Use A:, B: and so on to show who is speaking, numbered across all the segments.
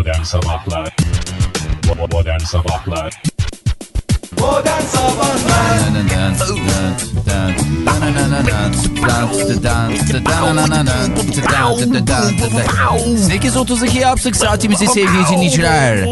A: Modern Sabahlar Modern Sabahlar
B: Modern Sabahlar
C: Sekiz 8.32 yaptık saatimizi sevgili dinleyiciler.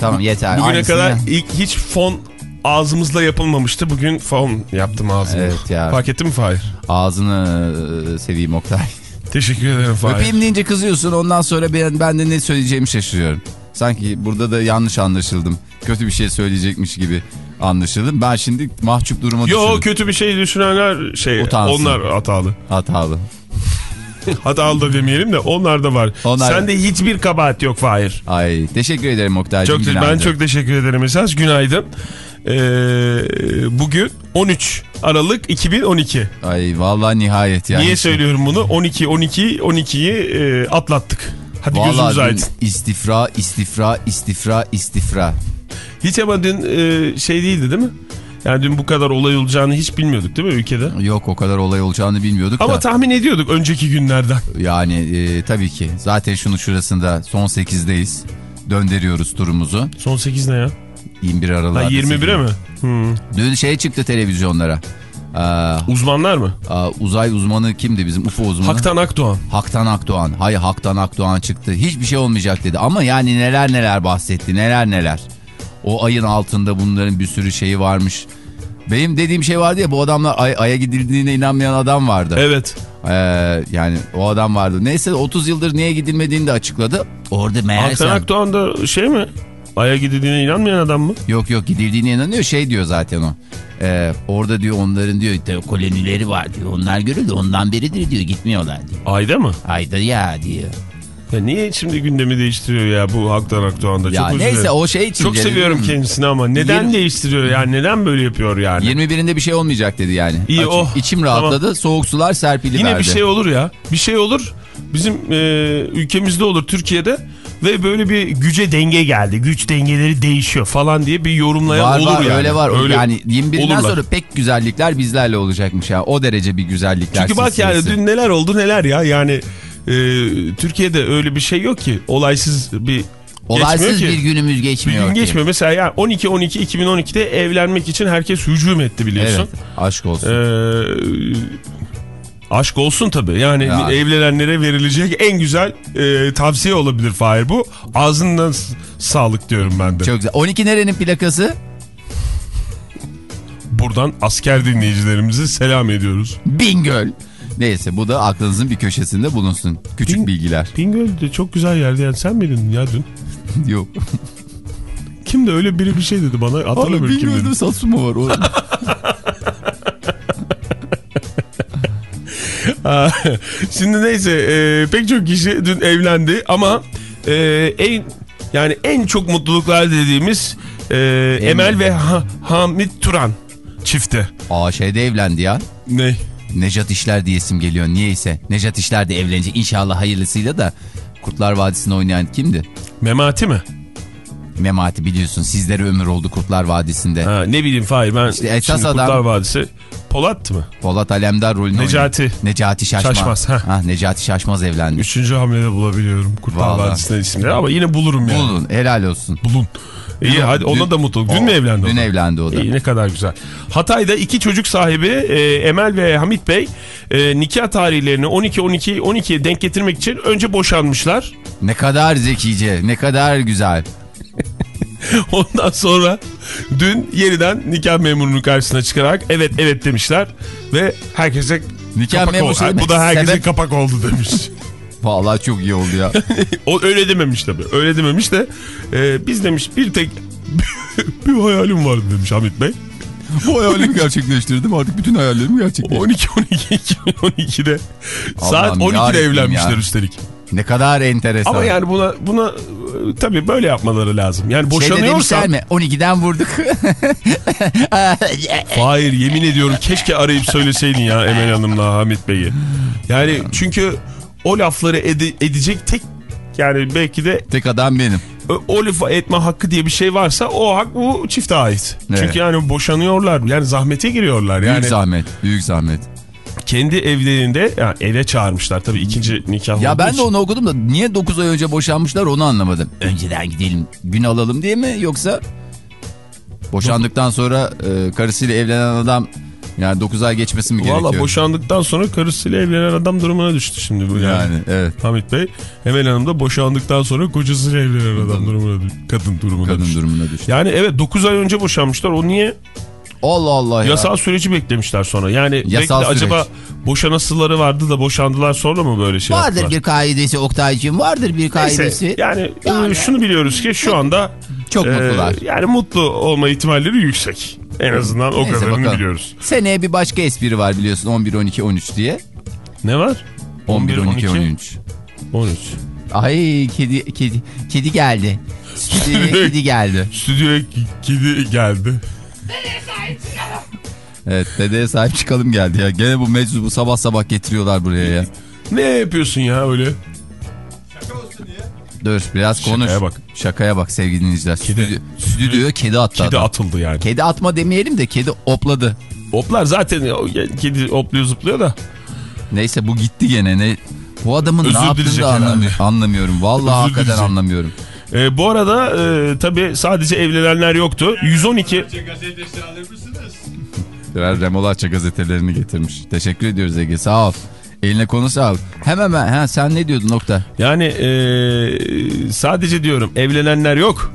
C: Tamam yeter.
D: Bugüne
C: Aynısını-
D: kadar ilk hiç fon ağzımızla yapılmamıştı. Bugün fon yaptım ağzımla.
C: Evet ya.
D: Fark ettin mi Fahir?
C: Ağzını e, seveyim Oktay.
D: Teşekkür ederim Fahir.
C: Öpeyim deyince kızıyorsun ondan sonra ben, ben de ne söyleyeceğimi şaşırıyorum. Sanki burada da yanlış anlaşıldım. Kötü bir şey söyleyecekmiş gibi anlaşıldım. Ben şimdi mahcup duruma
D: Yo
C: düşürdüm.
D: kötü bir şey düşünenler şey
C: Utansın.
D: onlar hatalı.
C: Hatalı.
D: Hatalı da demeyelim de onlar da var.
C: Onlar-
D: Sende hiçbir kabahat yok Fahir.
C: Ay teşekkür ederim Oktay'cığım.
D: Çok, ben çok teşekkür ederim esas. Günaydın. Ee, bugün 13 Aralık 2012.
C: Ay vallahi nihayet yani.
D: Niye söylüyorum bunu? 12 12 12'yi e, atlattık. Hadi gözümüz
C: Vallahi
D: aydın.
C: dün istifra, istifra, istifra, istifra.
D: Hiç ama dün e, şey değildi değil mi? Yani dün bu kadar olay olacağını hiç bilmiyorduk değil mi ülkede?
C: Yok o kadar olay olacağını bilmiyorduk
D: Ama
C: da.
D: tahmin ediyorduk önceki günlerden.
C: Yani e, tabii ki. Zaten şunun şurasında son 8'deyiz. Döndürüyoruz turumuzu.
D: Son 8 ne ya?
C: 21
D: Ha,
C: Aralık'ta.
D: 21'e mi? Hmm.
C: Dün şey çıktı televizyonlara. Aa,
D: Uzmanlar mı?
C: aa, uzay uzmanı kimdi bizim UFO uzmanı?
D: Haktan Akdoğan.
C: Haktan Akdoğan. Hayır Haktan Akdoğan çıktı. Hiçbir şey olmayacak dedi. Ama yani neler neler bahsetti. Neler neler. O ayın altında bunların bir sürü şeyi varmış. Benim dediğim şey vardı ya bu adamlar ay, aya gidildiğine inanmayan adam vardı.
D: Evet.
C: Ee, yani o adam vardı. Neyse 30 yıldır niye gidilmediğini de açıkladı. Orada meğerse...
D: Haktan Akdoğan da şey mi? Ay'a gidildiğine inanmayan adam mı?
C: Yok yok gidildiğine inanıyor şey diyor zaten o. Ee, orada diyor onların diyor kolonileri var diyor. Onlar görüldü ondan beridir diyor gitmiyorlar diyor.
D: Ayda mı?
C: Ayda ya diyor.
D: Ya niye şimdi gündemi değiştiriyor ya bu Haktan Akdoğan da?
C: Ya
D: Çok
C: neyse
D: dilerim.
C: o şey için.
D: Çok seviyorum kendisini ama neden
C: Yirmi-
D: değiştiriyor yani neden böyle yapıyor yani?
C: 21'inde bir şey olmayacak dedi yani.
D: İyi,
C: Açık-
D: oh,
C: İçim rahatladı soğuk sular serpili
D: Yine
C: verdi.
D: bir şey olur ya. Bir şey olur. Bizim e, ülkemizde olur Türkiye'de ve böyle bir güce denge geldi. Güç dengeleri değişiyor falan diye bir yorumlayan
C: var
D: olur
C: var
D: yani.
C: öyle var.
D: Öyle
C: yani 21'den
D: olurlar.
C: sonra pek güzellikler bizlerle olacakmış ya. O derece bir güzellikler
D: Çünkü bak yani dün neler oldu neler ya. Yani e, Türkiye'de öyle bir şey yok ki. Olaysız bir
C: Olaysız bir
D: ki.
C: günümüz
D: Bir
C: geçmiyor
D: gün
C: ki.
D: geçmiyor. Mesela yani 12-12-2012'de evlenmek için herkes hücum etti biliyorsun.
C: Evet aşk olsun.
D: Ee, aşk olsun tabii. Yani
C: Ya.
D: evlenenlere verilecek en güzel e, tavsiye olabilir Fahir bu. Ağzından sağlık diyorum ben de.
C: Çok güzel. 12 nerenin plakası?
D: Buradan asker dinleyicilerimize selam ediyoruz.
C: Bingöl. Neyse bu da aklınızın bir köşesinde bulunsun. Küçük
D: Bin-
C: bilgiler.
D: Bingöl de çok güzel yerdi yani sen miydin ya dün?
C: Yok.
D: Kim de öyle biri bir şey dedi bana hatırlamıyorum kim dedi.
C: Bingöl'de Satsuma var.
D: Şimdi neyse e, pek çok kişi dün evlendi ama e, en yani en çok mutluluklar dediğimiz e, Emel ve ha, Hamit Turan çifti.
C: Aa şeyde evlendi ya.
D: Ne?
C: Nejat İşler diyesim geliyor niyeyse. Nejat İşler de evlenecek inşallah hayırlısıyla da. Kurtlar Vadisi'nde oynayan kimdi?
D: Memati mi?
C: Memati biliyorsun sizlere ömür oldu Kurtlar Vadisi'nde.
D: Ha, ne bileyim Fahir ben
C: İşte esas adam-
D: Kurtlar Vadisi Polat mı?
C: Polat Alemdar rolünü
D: Necati.
C: oynadı. Necati Şaşmaz.
D: Şaşmaz, heh.
C: Ha, Necati Şaşmaz evlendi.
D: Üçüncü hamlede bulabiliyorum Kurtlar
C: Vallahi.
D: Vadisi'nden isimleri ama yine bulurum yani.
C: Bulun helal olsun.
D: Bulun. İyi hadi ona
C: Dün-
D: da mutlu. Dün
C: O-
D: mü evlendi o
C: Dün evlendi o da.
D: İyi ne kadar güzel. Hatay'da iki çocuk sahibi e, Emel ve Hamit Bey e, nikah tarihlerini 12-12 12'ye denk getirmek için önce boşanmışlar.
C: Ne kadar zekice, ne kadar güzel.
D: Ondan sonra dün yeniden nikah memurunun karşısına çıkarak evet evet demişler ve herkese
C: Nikah
D: kapak
C: memuru
D: oldu. Bu da herkese
C: sebep-
D: kapak oldu demiş.
C: Vallahi çok iyi oldu ya.
D: o öyle dememiş tabii. Öyle dememiş de e, biz demiş bir tek bir hayalim vardı demiş Hamit Bey.
C: Bu hayalimi gerçekleştirdim artık bütün hayallerimi gerçekleştirdim.
D: 12 12 2012'de saat
C: Allah'ım
D: 12'de
C: yarabbim
D: evlenmişler
C: ya.
D: üstelik.
C: Ne kadar enteresan.
D: Ama yani buna buna tabii böyle yapmaları lazım. Yani
C: Şeyde
D: boşanıyorsan
C: demişler mi? 12'den vurduk.
D: Hayır yemin ediyorum keşke arayıp söyleseydin ya Emel Hanım'la Hamit Bey'i. Yani çünkü o lafları ede- edecek tek yani belki de
C: Tek adam benim.
D: o- lafı etme hakkı diye bir şey varsa o hak bu çifte ait.
C: Evet.
D: Çünkü yani boşanıyorlar yani zahmete giriyorlar
C: Büyük
D: yani
C: zahmet. Büyük zahmet.
D: Kendi evlerinde yani eve çağırmışlar tabii ikinci nikah
C: Ya ben de
D: için.
C: onu okudum da niye 9 ay önce boşanmışlar onu anlamadım. Önceden gidelim gün alalım diye mi yoksa boşandıktan sonra e, karısıyla evlenen adam yani 9 ay geçmesi mi gerekiyor?
D: Valla boşandıktan sonra karısıyla evlenen adam durumuna düştü şimdi bu yani.
C: Yani evet
D: Hamit Bey, Emel Hanım da boşandıktan sonra kocasıyla evlenen adam durumuna düştü. Kadın durumuna
C: kadın
D: düştü.
C: durumuna düştü.
D: Yani evet 9 ay önce boşanmışlar. O niye?
C: Allah Allah ya.
D: Yasal süreci beklemişler sonra. Yani
C: süreç.
D: acaba boşanasıları vardı da boşandılar sonra mı böyle şey
C: Vardır
D: yaptılar?
C: bir kaidesi Oktay'cığım vardır bir
D: Neyse,
C: kaidesi.
D: yani, e, şunu biliyoruz ki şu anda
C: Çok
D: e,
C: mutlular.
D: Yani mutlu olma ihtimalleri yüksek. En azından o
C: Neyse,
D: kadarını
C: bakalım.
D: biliyoruz.
C: Seneye bir başka espri var biliyorsun 11, 12, 13 diye.
D: Ne var?
C: 11, 12, 13.
D: 13.
C: Ay kedi kedi kedi geldi. Stüdyoya kedi geldi.
D: Stüdyoya kedi geldi.
C: Evet dedeye sahip çıkalım geldi ya. Gene bu meczubu sabah sabah getiriyorlar buraya ya.
D: Ne yapıyorsun ya öyle?
C: Dur biraz konuş.
D: Şakaya bak.
C: Şakaya bak sevgili dinleyiciler.
D: Kedi-
C: Stüdyo, stüdyoya kedi attı
D: Kedi
C: adam.
D: atıldı yani.
C: Kedi atma demeyelim de kedi opladı.
D: Oplar zaten kedi opluyor zıplıyor da.
C: Neyse bu gitti gene. Ne, bu adamın
D: Özür
C: ne yaptığını da
D: herhalde.
C: anlamıyorum. anlamıyorum. Vallahi
D: Özür
C: hakikaten
D: dileyecek.
C: anlamıyorum.
D: Ee, bu arada e, tabii sadece evlenenler yoktu. 112
B: Gazetesi alır mısınız?
C: Birer Remolaça gazetelerini getirmiş. Teşekkür ediyoruz Ege sağ ol. Eline konu sağ ol. Hemen ben, ha, sen ne diyordun nokta?
D: yani e, sadece diyorum evlenenler yok.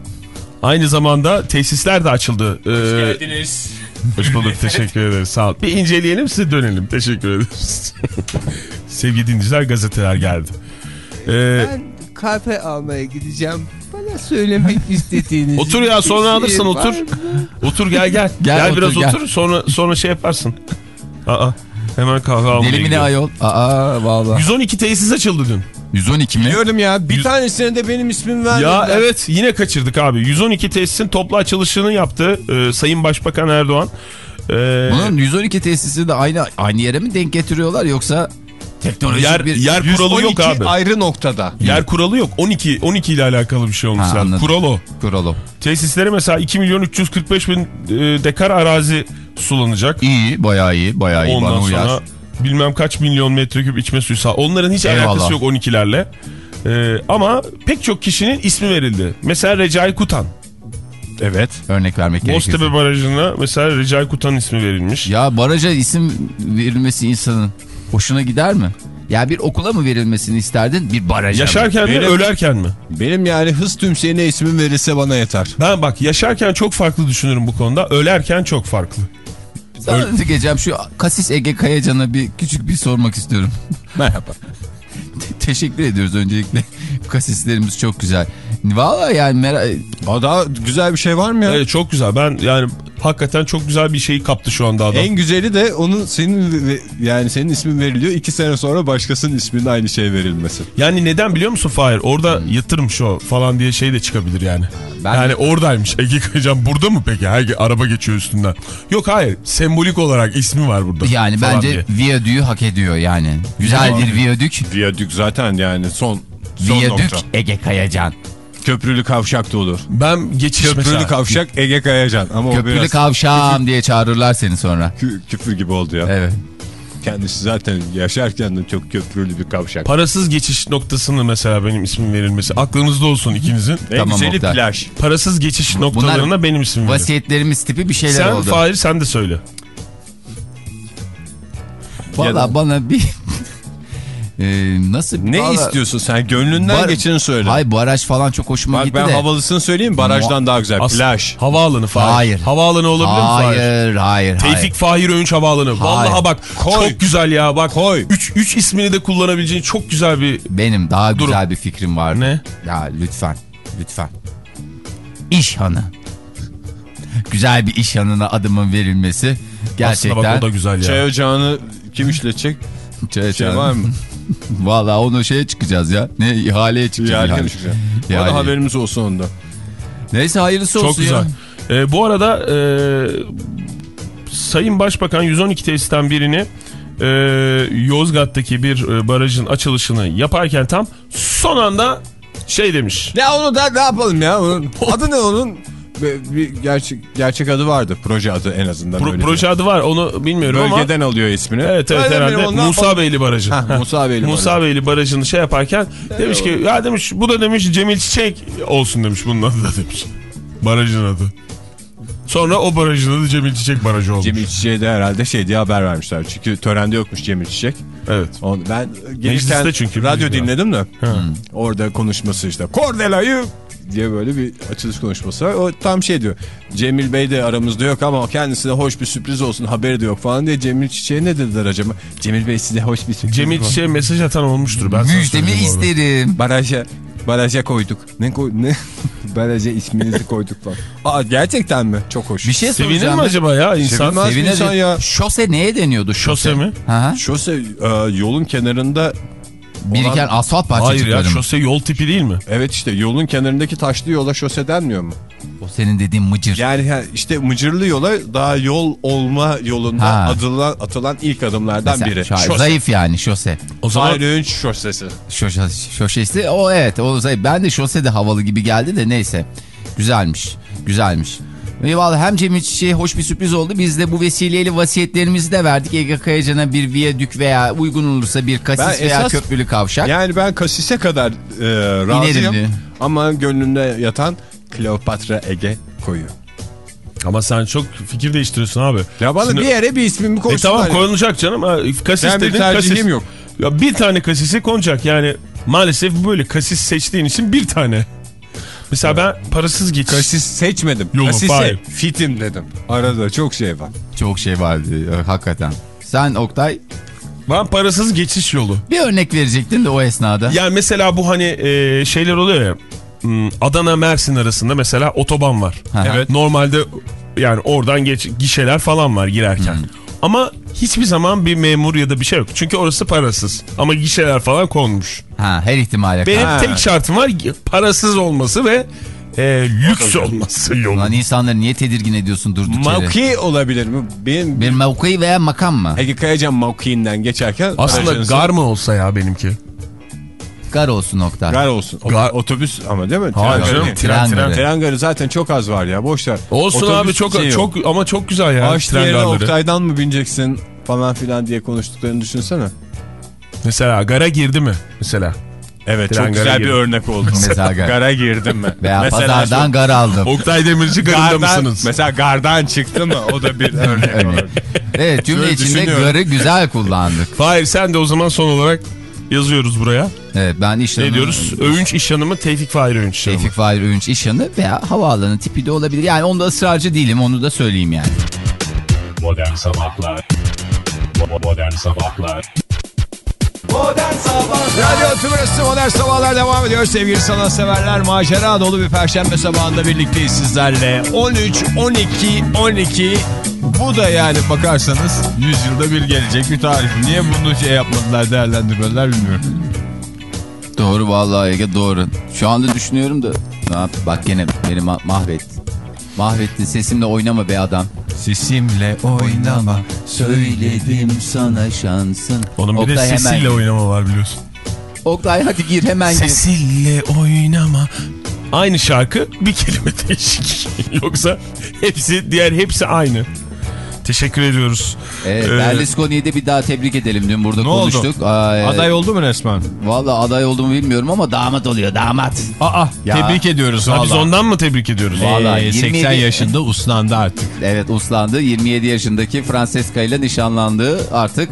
D: Aynı zamanda tesisler de açıldı. Ee,
B: Geldiniz.
D: hoş bulduk teşekkür ederiz sağ ol. Bir inceleyelim size dönelim teşekkür ederiz. Sevgili dinleyiciler gazeteler geldi. Ee,
E: Ben kahve almaya gideceğim. Söylemek istediğiniz
D: Otur ya, sonra
E: şey
D: alırsın, otur. otur gel gel.
C: Gel,
D: gel,
C: otur,
D: biraz
C: gel.
D: otur sonra sonra şey yaparsın. Aa hemen kahve almaya
C: Deli mi ne
D: gidiyor.
C: ayol? Aa vallahi.
D: 112 tesis açıldı dün.
C: 112 mi?
E: Biliyorum ya bir tanesine de benim ismim vermediler.
D: Ya evet yine kaçırdık abi. 112 tesisin toplu açılışını yaptı e, Sayın Başbakan Erdoğan. E,
C: Bunun 112 tesisi de aynı aynı yere mi denk getiriyorlar yoksa teknolojik
D: yer,
C: bir...
D: yer kuralı yok
E: 112
D: abi.
E: ayrı noktada.
D: Yer kuralı yok. 12 12 ile alakalı bir şey olmuş
C: Ha, anladım.
D: Kural o.
C: Kuralo.
D: Tesislere mesela 2 milyon 345 bin e, dekar arazi sulanacak.
C: İyi bayağı iyi bayağı iyi
D: Ondan
C: bana uyar.
D: sonra bilmem kaç milyon metreküp içme suyu sağ. Onların hiç
C: Eyvallah.
D: alakası yok 12'lerle. E, ama pek çok kişinin ismi verildi. Mesela Recai Kutan.
E: Evet.
C: Örnek vermek gerekirse.
D: Boztepe Barajı'na mesela Recai Kutan ismi verilmiş.
C: Ya baraja isim verilmesi insanın hoşuna gider mi? Ya bir okula mı verilmesini isterdin bir baraja mı?
D: Yaşarken mi
E: Benim-
D: ölerken mi?
E: Benim yani hız tümseyine ismim verilse bana yeter.
D: Ben bak yaşarken çok farklı düşünürüm bu konuda. Ölerken çok farklı.
C: Sana diyeceğim şu Kasis Ege Kayacan'a bir küçük bir sormak istiyorum.
E: Merhaba.
C: Teşekkür ediyoruz öncelikle. Kasislerimiz çok güzel. Valla yani merak...
E: Daha güzel bir şey var mı ya?
D: Evet çok güzel. Ben yani hakikaten çok güzel bir şeyi kaptı şu anda adam.
E: En güzeli de onun senin yani senin ismin veriliyor. iki sene sonra başkasının isminin aynı şey verilmesi.
D: Yani neden biliyor musun Fahir? Orada yatırmış o falan diye şey de çıkabilir yani.
C: Ben-
D: Yani oradaymış. Ege Kayacan burada mı peki? Her araba geçiyor üstünden. Yok hayır. Sembolik olarak ismi var burada.
C: Yani bence
D: diye.
C: viyadüğü hak ediyor yani. Güzel bir viyadük.
E: Viyadük zaten yani son son
C: Viyadük
E: nokta.
C: Ege Kayacan.
E: Köprülü kavşak da olur.
D: Ben geçiş
E: Köprülü
D: mesela.
E: kavşak Ege Kayacan. Ama o
C: Köprülü
E: biraz
C: kavşağım diye çağırırlar seni sonra.
E: kü- küfür gibi oldu ya.
C: Evet.
E: Kendisi zaten yaşarken de çok köprülü bir kavşak.
D: Parasız geçiş noktasını mesela benim ismim verilmesi. Aklınızda olsun ikinizin.
C: Tamam,
E: güzeli
C: Oktay.
E: plaj.
D: Parasız geçiş noktalarına benim ismim verin.
C: Vasiyetlerimiz tipi bir şeyler
D: Sen
C: oldu.
D: Fahir sen de söyle.
C: Valla bana bir... Ee, nasıl?
E: Ne
C: Vallahi-
E: istiyorsun sen? Gönlünden
C: Bar-
E: geçeni söyle.
C: Hayır baraj falan çok hoşuma
E: Bak
C: gitti
E: ben
C: de.
E: havalısını söyleyeyim barajdan daha güzel.
D: As-
E: Plaj.
D: Havaalanı Fahir.
C: Hayır.
D: Havaalanı olabilir mi Fahir?
C: Hayır, hayır,
D: Tevfik
C: hayır.
D: Fahir Öğünç Havaalanı. Vallahi bak
E: Koy.
D: çok güzel ya bak.
E: Koy.
D: Üç, üç ismini de kullanabileceğin çok güzel bir...
C: Benim daha
D: Durun.
C: güzel bir fikrim var.
D: Ne?
C: Ya lütfen, lütfen. İş hanı. güzel bir iş hanına adımın verilmesi
D: Aslında
C: gerçekten.
D: bak o da güzel ya.
E: Çay ocağını kim işletecek?
C: Çay
E: Şey var mı?
C: Vallahi onu şeye çıkacağız ya. Ne ihaleye çıkacağız.
E: Yani
C: ihale.
E: konuşacağız. O
C: Yani.
E: da haberimiz olsun onda.
C: Neyse hayırlısı olsun
D: Çok güzel.
C: ya.
D: Ee, bu arada e, Sayın Başbakan 112 tesisten birini e, Yozgat'taki bir e, barajın açılışını yaparken tam son anda şey demiş.
E: Ne onu da ne yapalım ya? Onun, adı ne onun? Bir, gerçek, gerçek adı vardı. Proje adı en azından.
D: Pro- proje adı var onu bilmiyorum ama.
E: Bölgeden alıyor ismini.
D: Evet evet herhalde
E: ondan
D: Musa Beyli Barajı. Heh.
E: Musa Beyli
D: Musa. Beyli Barajı'nı şey yaparken demiş ki ya demiş bu da demiş Cemil Çiçek olsun demiş bunun adı da demiş. Barajın adı. Sonra o barajın adı Cemil Çiçek Barajı olmuş.
E: Cemil Çiçek'e de herhalde şey diye haber vermişler. Çünkü törende yokmuş Cemil Çiçek.
D: Evet.
E: Onu, ben gelirken
D: çünkü
E: radyo
D: de.
E: dinledim de. Orada konuşması işte. Kordela'yı diye böyle bir açılış konuşması var. O tam şey diyor. Cemil Bey de aramızda yok ama kendisine hoş bir sürpriz olsun haberi de yok falan diye Cemil Çiçek'e ne dediler acaba? Cemil Bey size hoş bir sürpriz
D: Cemil. Çiçek'e mesaj atan olmuştur. Ben
C: Müjdemi isterim.
E: Baraja, baraja koyduk. Ne koy ne? baraja isminizi koyduk falan. Aa gerçekten mi? Çok hoş.
C: Bir şey
D: Sevinir
C: soracağım.
D: mi
C: ben.
D: acaba ya insan?
E: Sevinmez.
C: Sevinir.
E: insan ya?
C: Şose neye deniyordu?
D: Şose mi?
C: Hı hı.
E: Şose e, yolun kenarında
C: Biriken asfalt
D: Hayır ya
C: parçacıkları mı?
D: şose yol tipi değil mi?
E: Evet işte yolun kenarındaki taşlı yola şose denmiyor mu?
C: O senin dediğin mıcır.
E: Yani işte mıcırlı yola daha yol olma yolunda
C: Ha.
E: adılan, atılan ilk adımlardan
C: Mesela
E: biri. Şose.
C: Zayıf yani şose.
D: O zaman
E: Ayrınç şosesi.
C: Şoşe, şoşesi o evet o zayıf. Ben de şose de havalı gibi geldi de neyse. Güzelmiş. Güzelmiş. Ve vallahi hem Cemil Çiçek'e hoş bir sürpriz oldu. Biz de bu vesileyle vasiyetlerimizi de verdik. Ege Kayacan'a bir viyadük veya uygun olursa bir kasis
E: Ben
C: veya
E: esas-
C: köprülü kavşak.
E: Yani ben kasise kadar e, razıyım.
C: İnerim.
E: Ama gönlümde yatan Kleopatra Ege koyuyor.
D: ama sen çok fikir değiştiriyorsun abi.
E: Ya bana
D: Şimdi-
E: bir yere bir ismimi
D: E
E: koysunlar.
D: tamam
E: ya.
D: konulacak canım. Kasis
E: Ben bir
D: dedin
E: tercihim
D: kasis.
E: yok.
D: Ya bir tane kasisi konacak yani maalesef böyle kasis seçtiğin için bir tane. Mesela ben parasız geçiş.
E: Kasis seçmedim.
D: Yok,
E: Kasise
D: hayır.
E: fitim dedim. Arada çok şey var.
C: Çok şey vardı e, hakikaten. Sen Oktay
D: Ben parasız geçiş yolu.
C: bir örnek verecektin de o esnada.
D: Yani mesela bu hani e, şeyler oluyor ya. hmm, Adana Mersin arasında mesela otoban var.
C: Hı hı.
D: Evet. Normalde yani oradan geç gişeler falan var girerken. Ama hiçbir zaman bir memur ya da bir şey yok. Çünkü orası parasız. Ama gişeler falan konmuş.
C: Ha, her ihtimale
D: Benim
C: karşı.
D: tek şartım var parasız olması ve e, lüks olması yolu.
C: Ulan insanları niye tedirgin ediyorsun durduk yere?
E: Mavki olabilir mi? Benim
C: Bir mevki veya makam mı?
E: Ege Kayacan mavkiinden geçerken
D: Aslında gar mı olsa ya benimki?
C: Gar olsun Oktay.
E: Gar olsun. O-
D: Gar-
E: Otobüs ama değil mi?
D: Hayır
E: Tren
D: canım, tren,
C: tren
D: tren.
C: garı.
E: Zaten çok az var ya boş ver.
D: Olsun
E: Otobüs
D: abi çok
E: şey
D: çok ama çok güzel ya
E: Ağaç
D: tren garları.
E: Oktay'dan mı bineceksin falan filan diye konuştuklarını düşünsene.
D: Mesela gara girdi mi mesela?
E: Evet
D: Tren
E: çok güzel bir
D: girdi.
E: örnek oldu.
C: Mesela gar.
E: Gara girdim mi?
C: Veya
E: Mesela
C: pazardan
E: şu-
C: gar aldım.
D: Oktay Demirci garında
E: gardan,
D: mısınız?
E: mesela gardan çıktı mı o da bir örnek. Olur.
C: Evet cümle
E: Şöyle
C: içinde garı güzel kullandık.
D: Hayır sen de o zaman son olarak yazıyoruz buraya.
C: Evet ben iş
D: Ne diyoruz? Övünç iş hanımı Tevfik Fahir Övünç iş hanımı.
C: Tevfik Fahir Öğünç iş yanı veya havaalanı tipi de olabilir. Yani onda ısrarcı değilim onu da söyleyeyim yani.
A: Modern Sabahlar Bo- Modern Sabahlar
F: Radyo Tümrüt'ü Modern Sabahlar devam ediyor sevgili sanatseverler. Macera dolu bir perşembe sabahında birlikteyiz sizlerle. 13, 12, 12 bu da yani bakarsanız 100 yılda bir gelecek bir tarih. Niye bunu şey yapmadılar değerlendirmediler bilmiyorum.
C: Doğru vallahi Ege doğru. Şu anda düşünüyorum da ne yap? Bak gene beni ma- mahvetti. Mahvetti sesimle oynama be adam.
F: Sesimle oynama
C: Söyledim sana şansın.
D: Onun bir de
C: Oktay
D: sesiyle
C: hemen.
D: oynama var biliyorsun.
C: Oktay hadi gir hemen gir.
D: Sesiyle oynama. Aynı şarkı bir kelime değişik. Yoksa hepsi diğer hepsi aynı. Teşekkür ediyoruz.
C: Evet,
D: Ee,
C: Berlusconi'yi de bir daha tebrik edelim. Dün burada
F: Ne oldu?
C: konuştuk. Ay,
F: Aday oldu mu resmen?
C: Valla aday olduğumu bilmiyorum ama damat oluyor damat.
F: Aa
C: Ya.
F: tebrik ediyoruz
D: Ha, biz
F: valla.
D: ondan mı tebrik ediyoruz?
C: Vallahi
F: Ee,
C: 27
F: 80 yaşında uslandı artık.
C: Evet uslandı. 27 yaşındaki Francesca ile nişanlandığı artık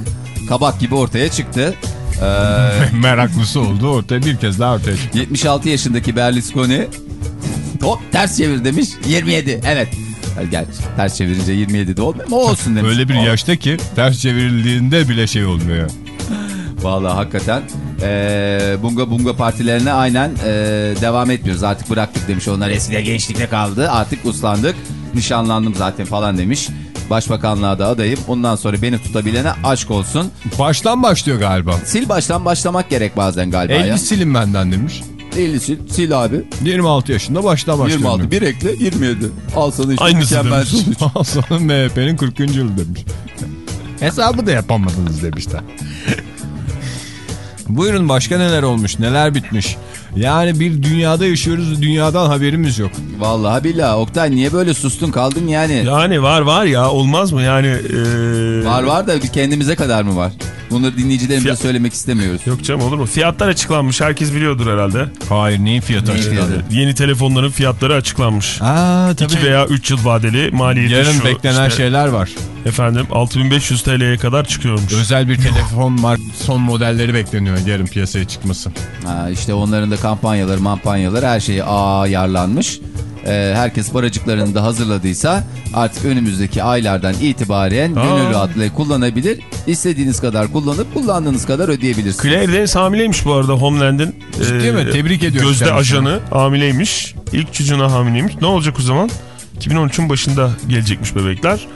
C: kabak gibi ortaya çıktı. Ee,
F: Meraklısı oldu ortaya bir kez daha ortaya çıktı.
C: 76 yaşındaki Berlusconi hop ters çevir demiş 27 evet. Gerçi ters çevirince 27 de olmuyor ama olsun demiş.
F: Öyle bir yaşta ki ters çevrildiğinde bile şey olmuyor.
C: Vallahi hakikaten ee, bunga bunga partilerine aynen ee, devam etmiyoruz. Artık bıraktık demiş. Onlar eskide gençlikte kaldı. Artık uslandık. Nişanlandım zaten falan demiş. Başbakanlığa da adayım. Ondan sonra beni tutabilene aşk olsun.
F: Baştan başlıyor galiba.
C: Sil baştan başlamak gerek bazen galiba
F: 50
C: ya.
F: silin benden demiş.
C: 50 sil, sil abi.
F: 26 yaşında baştan başlıyor.
C: 26 bir ekle 27. Al sana işte
D: Aynısı
C: mükemmel
D: demiş.
C: sonuç.
F: Sonra MHP'nin 40. yılı demiş. Hesabı da yapamadınız demişler. Buyurun başka neler olmuş neler bitmiş.
E: Yani bir dünyada yaşıyoruz dünyadan haberimiz yok.
C: Vallahi billahi Oktay niye böyle sustun kaldın yani?
D: Yani var var ya olmaz mı yani? e,
C: Var var da bir kendimize kadar mı var? Bunları dinleyicilerimize
D: Fiyat-
C: söylemek istemiyoruz.
D: Yok canım olur mu? Fiyatlar açıklanmış herkes biliyordur herhalde.
E: Hayır neyin fiyatı
C: Neyin
E: açıklandı?
C: fiyatı?
D: Yeni telefonların fiyatları açıklanmış.
E: Aa
D: 2 veya 3 yıl vadeli maliyeti
E: Yarın
D: şu.
E: beklenen
D: işte,
E: şeyler var.
D: Efendim 6500 TL'ye kadar çıkıyormuş.
E: Özel bir telefon mark son modelleri bekleniyor yarın piyasaya çıkması.
C: Ha, işte onların da kampanyaları mampanyaları her şeyi ayarlanmış. Ee, herkes paracıklarını da hazırladıysa artık önümüzdeki aylardan itibaren
D: Aa.
C: gönül rahatlığı kullanabilir. İstediğiniz kadar kullanıp kullandığınız kadar ödeyebilirsiniz.
D: Claire Danes hamileymiş bu arada Homeland'in.
E: Ciddi mi? Tebrik ediyoruz
D: Gözde
E: kendisini.
D: ajanı hamileymiş. İlk çocuğuna hamileymiş. Ne olacak o zaman? 2013'ün başında gelecekmiş bebekler.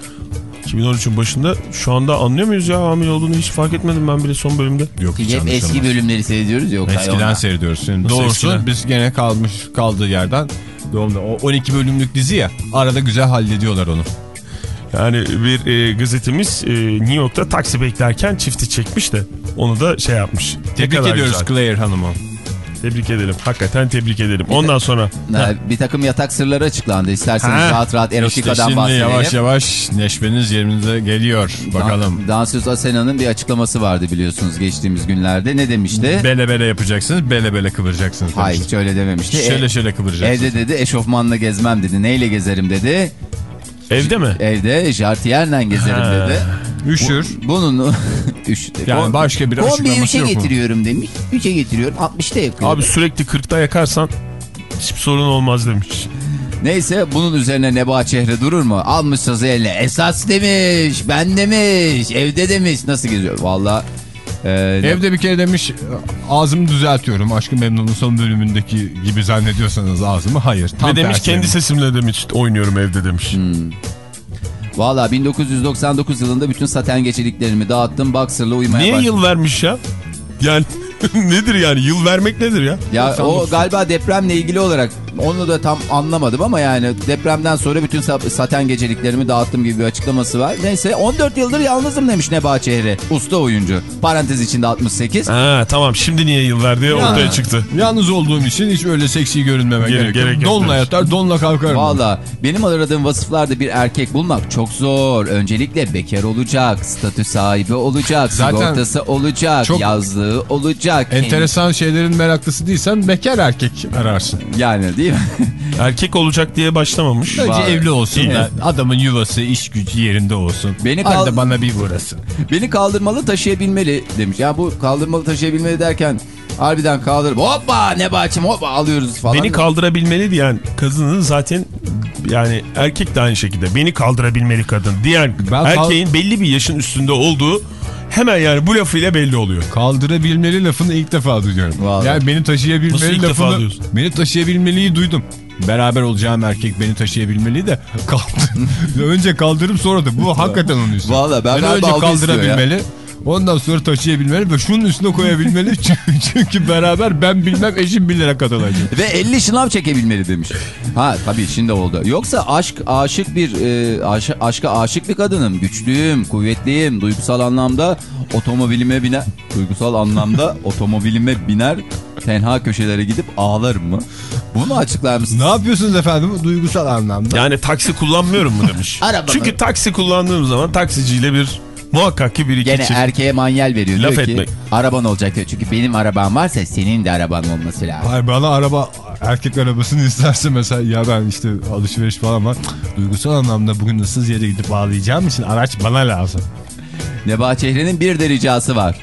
D: 2013'ün başında şu anda anlıyor muyuz ya hamile olduğunu hiç fark etmedim ben bile son bölümde.
E: Yok hiç
C: Hep eski bölümleri seyrediyoruz yok.
E: Eskiden seyrediyoruz. Şimdi doğrusu
D: eskiden?
E: biz gene kalmış kaldığı yerden doğumda. O 12 bölümlük dizi ya arada güzel hallediyorlar onu.
D: Yani bir e, gazetemiz e, New York'ta taksi beklerken çifti çekmiş de onu da şey yapmış.
E: Tebrik ediyoruz
D: güzel.
E: Claire Hanım'ı.
D: Tebrik edelim. Hakikaten tebrik edelim. Ondan sonra
C: bir takım yatak sırları açıklandı. İsterseniz
D: Ha.
C: rahat rahat
E: İşte
C: erotikadan
E: şimdi
C: bahsedelim.
E: yavaş yavaş neşveniz yerinize geliyor. Bakalım.
C: Dan- Dansöz Asena'nın bir açıklaması vardı biliyorsunuz geçtiğimiz günlerde. Ne demişti?
E: Bele bele yapacaksınız, bele bele kıvıracaksınız.
C: Hayır
E: demişti.
C: hiç öyle dememişti.
E: Şöyle
C: E-
E: şöyle kıvıracaksınız.
C: Evde dedi eşofmanla gezmem dedi. Neyle gezerim dedi.
D: Evde mi?
C: Evde jartiyerle gezerim
D: Ha.
C: dedi.
E: Üşür.
C: Bunun üç,
E: Yani başka bir açıklaması
C: 3'e
E: yok mu?
C: getiriyorum demiş. 3'e getiriyorum 60'ta yakıyorum.
D: Abi sürekli 40'ta yakarsan hiçbir sorun olmaz demiş.
C: Neyse bunun üzerine Nebahat Çehre durur mu? Almış sazı eline. Esas demiş. Ben demiş. Evde demiş. Nasıl geziyor? Valla. E,
E: Evde bir kere demiş ağzımı düzeltiyorum. Aşkı Memnun'un son bölümündeki gibi zannediyorsanız ağzımı. Hayır. Tam
D: Ve demiş
E: tersi
D: kendi sesimle demiş oynuyorum evde demiş.
C: Valla 1999 yılında bütün saten geçiliklerimi dağıttım. Boxer'la uyumaya
D: Niye
C: başladım.
D: yıl vermiş ya? Yani nedir yani yıl vermek nedir ya?
C: Ya o galiba depremle ilgili olarak onu da tam anlamadım ama yani depremden sonra bütün sa- saten geceliklerimi dağıttım gibi bir açıklaması var. Neyse 14 yıldır yalnızım demiş Nebahat Çehre. Usta oyuncu. Parantez içinde 68.
D: Ha tamam şimdi niye yıl verdi ortaya çıktı.
E: Yalnız olduğum için hiç öyle seksi görünmeme
D: Gerek-
E: gerek,
D: gerek
E: yok.
D: yok
E: Donla
D: demiş.
E: yatar, donla kalkarım.
C: Valla benim aradığım vasıflarda bir erkek bulmak çok zor. Öncelikle bekar olacak, statü sahibi olacak,
E: Zaten
C: sigortası olacak,
E: çok
C: yazlığı olacak.
E: Enteresan şeylerin meraklısı değilsen bekar erkek ararsın.
C: Yani değil mi?
D: Erkek olacak diye başlamamış.
E: Önce
C: Var.
E: evli olsun da adamın yuvası, iş gücü yerinde olsun.
C: Beni kal-
E: de bana bir burası.
C: Beni kaldırmalı taşıyabilmeli demiş. Ya bu kaldırmalı taşıyabilmeli derken harbiden kaldırıp hoppa ne bahçım hoppa alıyoruz falan.
D: Beni kaldırabilmeli diyen kadının zaten yani erkek de aynı şekilde beni kaldırabilmeli kadın diyen
E: Ben
D: erkeğin belli bir yaşın üstünde olduğu hemen yani bu lafıyla belli oluyor.
E: Kaldırabilmeli lafını ilk defa duyuyorum.
C: Vallahi.
E: Yani beni
D: Nasıl
E: taşıyabilmeli
D: ilk defa
E: lafını,
D: duyuyorsun?
E: beni taşıyabilmeliyi duydum. Beraber olacağım erkek beni taşıyabilmeli de kaldır. önce kaldırıp sonra da bu hakikaten onun üstü.
C: Vallahi ben galiba
E: önce kaldırabilmeli. Ondan sonra taşıyabilmeli ve şunun üstüne koyabilmeli. Çünkü- beraber ben bilmem eşim bilire katılacak.
C: Ve 50 şınav çekebilmeli demiş. Ha tabii şimdi oldu. Yoksa aşk aşık bir e, aş- aşka aşık bir kadınım. Güçlüyüm, kuvvetliyim. Duygusal anlamda otomobilime biner. Duygusal anlamda otomobilime biner. Tenha köşelere gidip ağlarım mı? Bunu açıklar mısın?
E: Ne yapıyorsunuz efendim duygusal anlamda?
D: Yani taksi kullanmıyorum mu demiş. Çünkü taksi kullandığım zaman taksiciyle bir muhakkak ki bir iki
C: Gene
D: çift-
C: erkeğe manyel veriyor.
D: Laf
C: diyor ki
D: etmek.
C: araban olacak diyor. Çünkü benim arabam varsa senin de araban olması lazım.
E: Hayır bana araba erkek arabasını isterse mesela ya ben işte alışveriş falan var. Duygusal anlamda bugün ıssız yere gidip bağlayacağım için araç bana lazım.
C: Nebahat Çehre'nin bir de ricası var.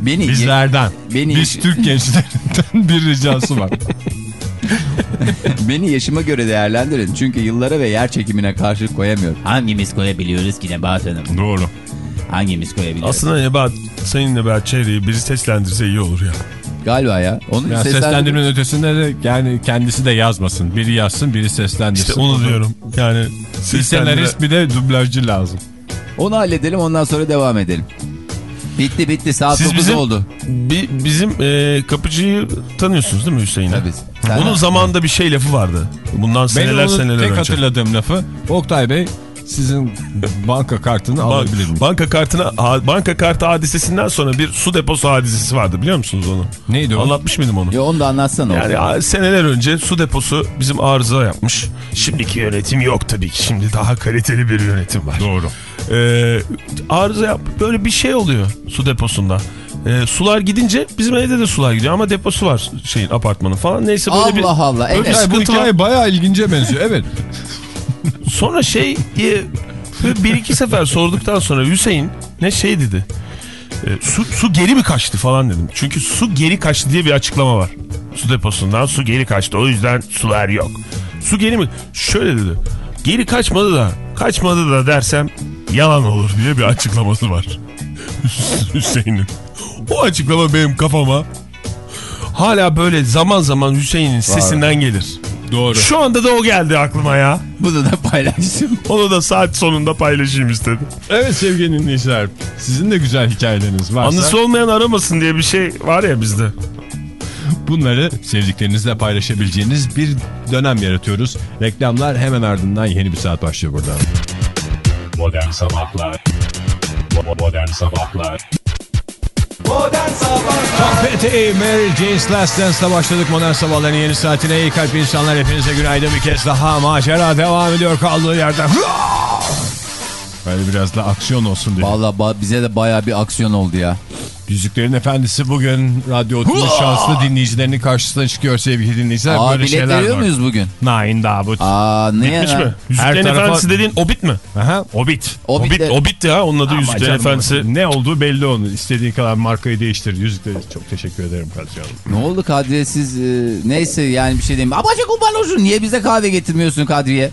C: Beni
E: Bizlerden.
C: Beni-
E: Biz Türk gençlerinden bir ricası var.
C: beni yaşıma göre değerlendirin. Çünkü yıllara ve yer çekimine karşı koyamıyorum. Hangimiz koyabiliyoruz ki Nebahat Hanım?
E: Doğru.
C: Hangimiz koyabiliyoruz?
D: Aslında Nebahat, Sayın Nebahat Çehre'yi biri seslendirse iyi olur ya.
C: Galiba ya. Onu
E: Ya
C: seslendir-
E: seslendirmenin ötesinde de yani kendisi de yazmasın. Biri yazsın biri seslendirsin.
D: İşte onu diyorum. Yani
E: Bir
D: seslendirme-
E: senarist bir de dublajcı lazım.
C: Onu halledelim ondan sonra devam edelim. Bitti bitti saat
D: Siz
C: 9
D: bizim,
C: oldu.
D: bi- bizim e, kapıcıyı tanıyorsunuz değil mi Hüseyin'i?
C: Tabii. Sen-
D: Bunun zamanında bir şey lafı vardı. Bundan
E: Benim
D: seneler
E: onun
D: seneler
E: tek
D: önce.
E: hatırladığım lafı Oktay Bey sizin banka kartını alabilir miyim?
D: banka kartına banka kartı hadisesinden sonra bir su deposu hadisesi vardı biliyor musunuz onu?
E: Neydi o?
D: Anlatmış mıydım onu?
C: Ya onu da anlatsana.
D: Yani a- seneler önce su deposu bizim arıza yapmış. Şimdiki yönetim yok tabii ki. Şimdi daha kaliteli bir yönetim var.
E: Doğru.
D: Ee, arıza yap böyle bir şey oluyor su deposunda. Ee, sular gidince bizim evde de sular gidiyor ama deposu var şeyin apartmanın falan. Neyse böyle bir
C: Allah Allah.
D: bir
C: Evet.
E: Yani bu hikaye bayağı ilgince benziyor. Evet.
D: Sonra şey bir iki sefer sorduktan sonra Hüseyin ne şey dedi. E, su, su geri mi kaçtı falan dedim. Çünkü su geri kaçtı diye bir açıklama var. Su deposundan su geri kaçtı. O yüzden sular yok. Su geri mi? Şöyle dedi. Geri kaçmadı da kaçmadı da dersem yalan olur diye bir açıklaması var. Hüseyin'in. O açıklama benim kafama hala böyle zaman zaman Hüseyin'in sesinden gelir.
E: Doğru.
D: Şu anda da o geldi aklıma ya.
C: Bunu da paylaştım.
D: Onu da saat sonunda paylaşayım istedim.
E: Evet sevgili dinleyiciler. Sizin de güzel hikayeleriniz varsa
D: Anısı olmayan aramasın diye bir şey var ya bizde.
E: bunları sevdiklerinizle paylaşabileceğiniz bir dönem yaratıyoruz. Reklamlar hemen ardından yeni bir saat başlıyor burada.
A: Modern Sabahlar Bo- Modern Sabahlar
E: Mary Jane's Last Dance'la başladık modern sabahların yeni saatine. İyi kalp insanlar hepinize günaydın bir kez daha. Macera devam ediyor kaldığı yerden. Böyle biraz da aksiyon olsun diye.
C: Valla bize de baya bir aksiyon oldu ya.
E: Yüzüklerin Efendisi bugün Radyo Otlu'nun şanslı dinleyicilerinin karşısına çıkıyor sevgili dinleyiciler.
C: Aa
E: Böyle
C: bilet veriyor muyuz bugün?
E: Nine Dabut.
C: Aa niye?
D: Bitmiş
C: ya?
D: mi? Yüzüklerin
E: tarafa-
D: Efendisi dediğin Obit mi?
E: Aha. Hobbit
D: Obit,
C: de-
D: Obit ya onun adı
E: Ama
D: Yüzüklerin
E: canım,
D: Efendisi.
E: Ne olduğu belli onun. İstediğin kadar markayı değiştir. Yüzükleri çok teşekkür ederim Kadri Hanım.
C: Ne oldu Kadriye siz e, neyse yani bir şey diyeyim. Abaca kurban olsun niye bize kahve getirmiyorsun Kadriye?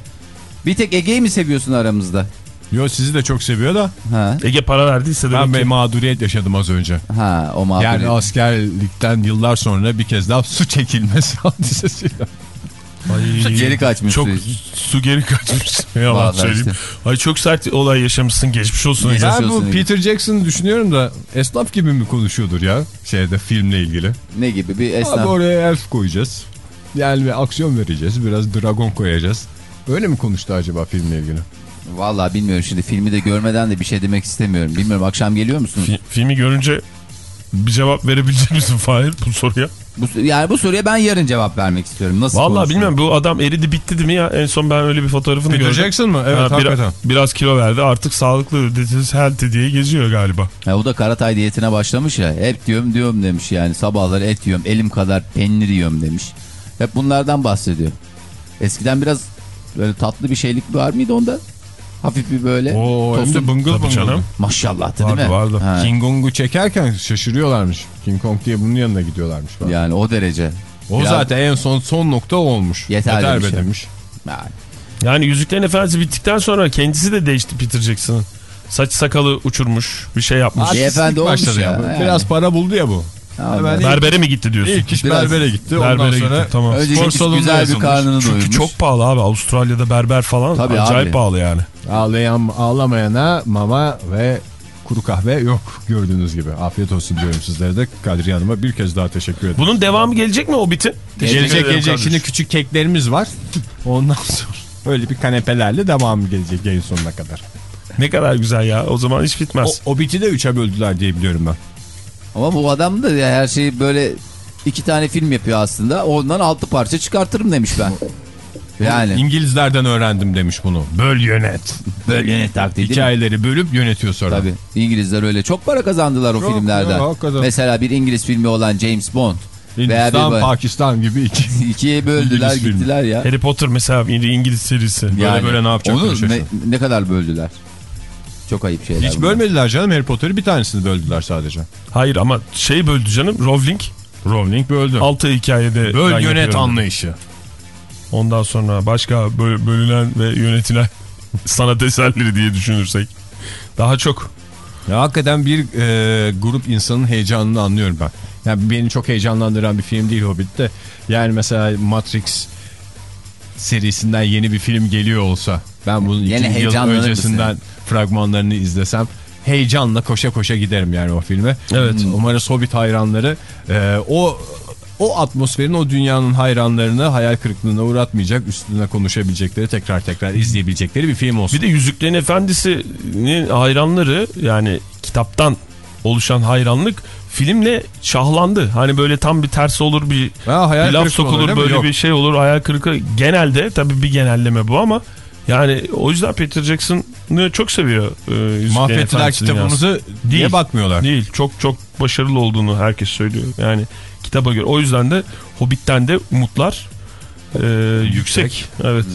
C: Bir tek Ege'yi mi seviyorsun aramızda?
E: Yo sizi de çok seviyor da.
C: Ha,
D: Ege para verdiyse
E: Ben
D: demek
E: bir
D: ki.
E: mağduriyet yaşadım az önce.
C: ha o mağdur.
E: Yani askerlikten yıllar sonra bir kez daha su çekilmesi hadisesiyle.
D: Ay,
C: Geri kaçmış
D: Çok
C: su.
D: su geri kaçmış. Yalan söyleyeyim. Ay çok sert olay yaşamışsın geçmiş olsun.
C: Geçmiş.
E: Ben bu. Peter Jackson'ı düşünüyorum da esnaf gibi mi konuşuyordur ya şeyde filmle ilgili.
C: Ne gibi bir
E: Abi
C: esnaf.
E: oraya elf koyacağız. Yani bir aksiyon vereceğiz. Biraz dragon koyacağız. Öyle mi konuştu acaba filmle ilgili?
C: Valla bilmiyorum şimdi filmi de görmeden de bir şey demek istemiyorum. Bilmiyorum akşam geliyor musun?
D: Fi- filmi görünce bir cevap verebilecek misin Fahir bu soruya?
C: Bu, yani bu soruya ben yarın cevap vermek istiyorum. Nasıl
D: Vallahi
C: konuşuyor?
D: bilmiyorum bu adam eridi bitti değil mi ya? En son ben öyle bir fotoğrafını
E: Peter
D: gördüm.
E: Jackson mı? Evet
D: Ha, bir-
E: hakikaten.
D: biraz kilo verdi artık sağlıklı is healthy diye geziyor galiba.
C: Ya o da Karatay diyetine başlamış ya. Hep diyorum diyorum demiş yani. Sabahları et yiyorum. Elim kadar peynir yiyorum demiş. Hep bunlardan bahsediyor. Eskiden biraz böyle tatlı bir şeylik var mıydı onda? Hafif bir böyle.
E: Oo, hem de bıngıl
D: Tabii
E: bıngıl.
D: canım.
C: Maşallah değil
D: Vardı,
C: mi?
D: vardı.
C: Ha,
E: King Kong'u çekerken şaşırıyorlarmış. King Kong diye bunun yanına gidiyorlarmış. falan.
C: Yani o derece.
E: O
C: Biraz-
E: zaten en son son nokta o olmuş.
C: Yeter
E: Yeter
C: demiş
E: be
C: ya.
E: demiş.
C: Yani.
D: Yani Yüzüklerin Efendisi bittikten sonra kendisi de değişti Peter Jackson'ın. Saç sakalı uçurmuş bir şey yapmış.
C: Beyefendi olmuş ya. yani.
E: Biraz para buldu ya bu. İlk,
D: Berbere mi gitti diyorsun?
E: ilk iş
C: Biraz-
E: berbere gitti. Ondan
D: Berbere
E: sonra
D: gitti tamam.
C: Önce
E: spor salonuna
C: güzel bir
E: yazılmış.
C: karnını
D: Çünkü
C: doyurmuş.
D: çok pahalı abi. Avustralya'da berber falan
C: Tabii
D: acayip
C: abi.
D: pahalı yani.
E: ağlayan ağlamayana mama ve kuru kahve yok gördüğünüz gibi. Afiyet olsun diyorum sizlere de. Kadriye Hanım'a bir kez daha teşekkür ederim.
D: Bunun devamı gelecek mi o bitin?
E: Gelecek gelecek şimdi küçük keklerimiz var. Ondan sonra öyle bir kanepelerle devamı gelecek yayın sonuna kadar.
D: Ne kadar güzel ya. O zaman hiç
E: O,
D: bitmez.
E: o biti de üçe böldüler diye biliyorum ben.
C: Ama bu adam da ya her şeyi böyle iki tane film yapıyor aslında. Ondan altı parça çıkartırım demiş ben. Yani
E: İngilizlerden öğrendim demiş bunu. Böl yönet.
C: böyle yönet taklidi.
E: Hikayeleri bölüp yönetiyor sonra.
C: Tabii İngilizler öyle çok para kazandılar o
E: Çok
C: filmlerden.
E: ya.
C: Mesela bir İngiliz filmi olan James Bond.
E: Hindistan,
C: bir-
E: Pakistan gibi iki.
C: İkiye böldüler
E: İngiliz
C: gittiler ya.
D: Harry Potter mesela İngiliz serisi.
E: Böyle böyle ne yapacaklar
C: Onu ne, ne kadar böldüler? Çok ayıp şeyler.
E: Hiç
C: bunlar.
E: bölmediler canım Harry Potter'ı bir tanesini böldüler sadece.
D: Hayır ama şey böldü canım. Rowling
E: Rowling böldü.
D: altı hikayede
E: Böl yönet
D: yapıyorum.
E: anlayışı.
D: Ondan sonra başka böl- bölünen ve yönetilen sanat eserleri diye düşünürsek. Daha çok.
E: Ya hakikaten bir e, grup insanın heyecanını anlıyorum ben. Yani beni çok heyecanlandıran bir film değil Hobbit de. Yani mesela Matrix serisinden yeni bir film geliyor olsa ben bunun
C: Yine
E: iki yıl
C: heyecanlanır
E: öncesinden fragmanlarını izlesem heyecanla koşa koşa giderim yani o filme.
D: Evet.
E: Umarız Hobbit hayranları e, o o atmosferin o dünyanın hayranlarını hayal kırıklığına uğratmayacak, üstüne konuşabilecekleri, tekrar tekrar izleyebilecekleri bir film olsun.
D: Bir de Yüzüklerin Efendisi'nin hayranları yani kitaptan oluşan hayranlık filmle şahlandı. Hani böyle tam bir ters olur bir,
E: Ha, hayal
D: bir laf
E: olur,
D: sokulur
E: mi?
D: böyle
E: Yok.
D: bir şey olur hayal kırıklığı. Genelde tabii bir genelleme bu ama yani o yüzden Peter Jackson'ı çok seviyor. E,
E: Mahvettiler kitabımızı
D: dünyası.
E: diye
D: Değil.
E: bakmıyorlar.
D: Değil çok çok başarılı olduğunu herkes söylüyor. Yani kitaba göre. O yüzden de Hobbit'ten de umutlar e, yüksek. Evet.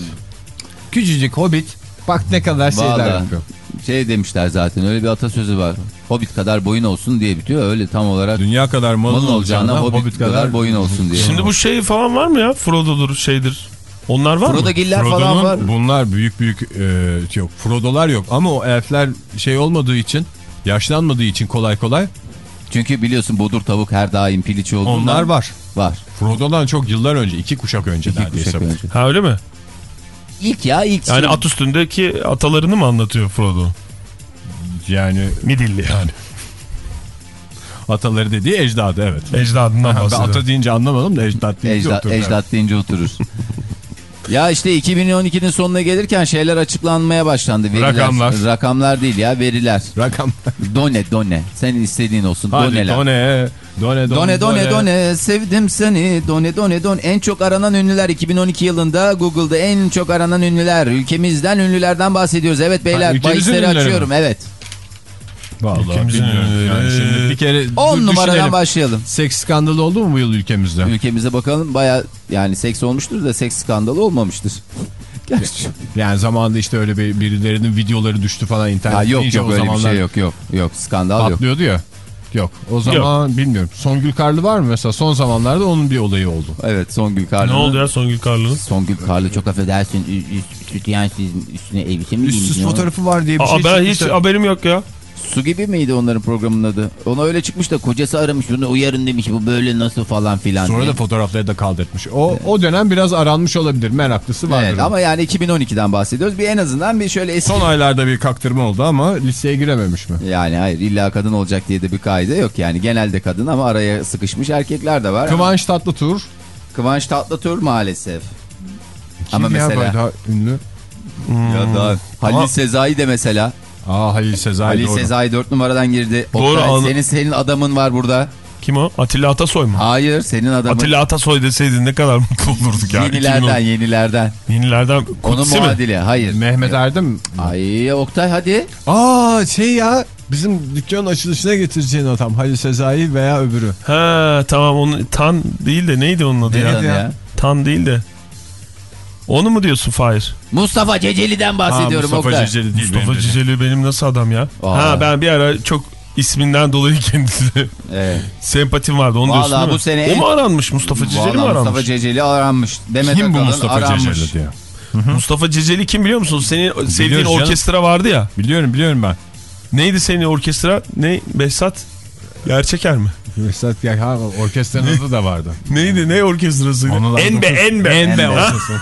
E: Küçücük Hobbit bak ne kadar şeyler
C: Vallahi.
E: yapıyor.
C: Şey demişler zaten öyle bir atasözü var. Hobbit kadar boyun olsun diye bitiyor. Öyle tam olarak
E: Dünya kadar malın,
C: malın olacağına Hobbit, kadar, boyun olsun diye.
D: Şimdi bu şey falan var mı ya? Frodo'dur şeydir. Onlar var mı?
C: Frodogiller falan
E: Frodo'nun
C: var.
E: bunlar büyük büyük e, yok. Frodo'lar yok ama o elfler şey olmadığı için yaşlanmadığı için kolay kolay
C: Çünkü biliyorsun bodur tavuk her daim piliç olduğundan.
E: onlar var.
C: Var.
E: Frodo'dan çok yıllar önce iki kuşak önce
C: İki
E: neredeyse.
C: kuşak önce.
D: Ha öyle mi?
C: İlk ya ilk.
D: Yani
C: şey-
D: at üstündeki atalarını mı anlatıyor Frodo?
E: Yani
D: Midilli yani.
E: ataları dediği ecdadı evet.
D: Ecdadından
E: Ben
D: bahsediyor.
E: ata deyince anlamadım da ecdat deyince
C: Ecdat,
E: oturdu.
C: ecdat deyince oturur. Ya işte 2012'nin sonuna gelirken şeyler açıklanmaya başlandı. Veriler.
E: Rakamlar.
C: Rakamlar değil ya veriler.
E: Rakam.
C: Done done. Senin istediğin olsun.
E: Hadi
C: Doneler.
E: done, done,
C: Done done done sevdim seni done done done en çok aranan ünlüler 2012 yılında Google'da en çok aranan ünlüler ülkemizden ünlülerden bahsediyoruz evet beyler
E: Ha,
C: bahisleri açıyorum evet
E: Vallahi
D: Ülkemizin.
E: Yani şimdi bir kere
C: 10
E: dur
C: numaradan
E: düşünelim.
C: başlayalım
E: Seks skandalı oldu mu bu yıl ülkemizde?
C: ülkemize bakalım baya yani seks olmuştur da seks skandalı olmamıştır Gerçi.
E: Yani zamanında işte öyle bir, birilerinin videoları düştü falan internette.
C: Yok yok
E: o
C: öyle bir şey yok yok yok skandal yok
E: Patlıyordu ya. Yok. O zaman bilmiyorum. Songül Karlı var mı mesela? Son zamanlarda onun bir olayı oldu.
C: evet Songül Karlı
D: Ne oldu ya Songül Karlı'nın?
C: Songül Karlı çok affedersin üst, üst, yani sizin üstüne elbise mi
E: Üstsüz fotoğrafı var diye bir
D: Aa,
E: şey
D: ben hiç haberim yok ya.
C: Su gibi miydi onların programının adı? Ona öyle çıkmış da kocası aramış bunu uyarın demiş bu böyle nasıl falan filan
E: Sonra
C: diye.
E: da fotoğrafları da kaldırmış. O, o dönem biraz aranmış olabilir. Meraklısı vardır.
C: Evet ama yani 2012'den bahsediyoruz. Bir en azından bir şöyle eski...
E: Son aylarda bir kaktırma oldu ama listeye girememiş mi?
C: Yani hayır illa kadın olacak diye de bir kaide yok yani. Genelde kadın ama araya sıkışmış erkekler de var.
E: Kıvanç Tatlıtuğ.
C: Kıvanç Tatlıtuğ maalesef. Ama
E: Kim ya
C: mesela
E: ünlü?
C: ya da Halil
E: Ama-
C: Sezai de mesela.
E: Aa Halil Sezai
C: Halil
E: doğru.
C: Sezai 4 numaradan girdi.
D: Doğru,
C: Oktay, senin senin adamın var burada.
D: Kim o? Atilla Atasoy mu?
C: Hayır senin adamın.
D: Atilla Atasoy deseydin ne kadar mutlu olurduk ya.
C: Yenilerden
D: 2010.
C: yenilerden.
D: Yenilerden.
C: Onun
D: Kutsi mi?
C: muadili. Hayır.
E: Mehmet Erdem.
C: Ay Oktay hadi.
E: Aa şey ya bizim dükkanın açılışına getireceğin adam Halil Sezai veya öbürü.
D: Ha tamam onu Tan değil de neydi onun adı
C: Ne
D: ya?
C: ya?
D: Tan değil de. Onu mu diyorsun Fahir?
C: Mustafa Ceceli'den bahsediyorum
E: Mustafa
C: Oktay.
E: Ceceli değil
D: Mustafa
E: benim dedi.
D: Ciceli benim nasıl adam ya?
C: Aa.
D: Ha ben bir ara çok isminden dolayı kendisine
C: Evet.
D: sempatim vardı onu
C: Vallahi
D: diyorsun
C: bu
D: mi?
C: sene
D: O mu aranmış Mustafa Ciceli mi
C: Vallahi
D: aranmış?
C: Mustafa Ceceli aranmış. Demet
E: Kim bu Mustafa
C: aranmış.
E: Ceceli diye.
D: Mustafa Ciceli kim biliyor musun? Senin sevdiğin
E: Biliyoruz canım.
D: orkestra vardı ya.
E: Biliyorum biliyorum ben.
D: Neydi senin orkestra? Ne? Behzat? Gerçeker mi?
E: Vesat ya ha, orkestranın adı da vardı.
D: Neydi? Ne orkestrasıydı? Enbe, Enbe.
E: Enbe
C: Enbe.
E: orkestrası.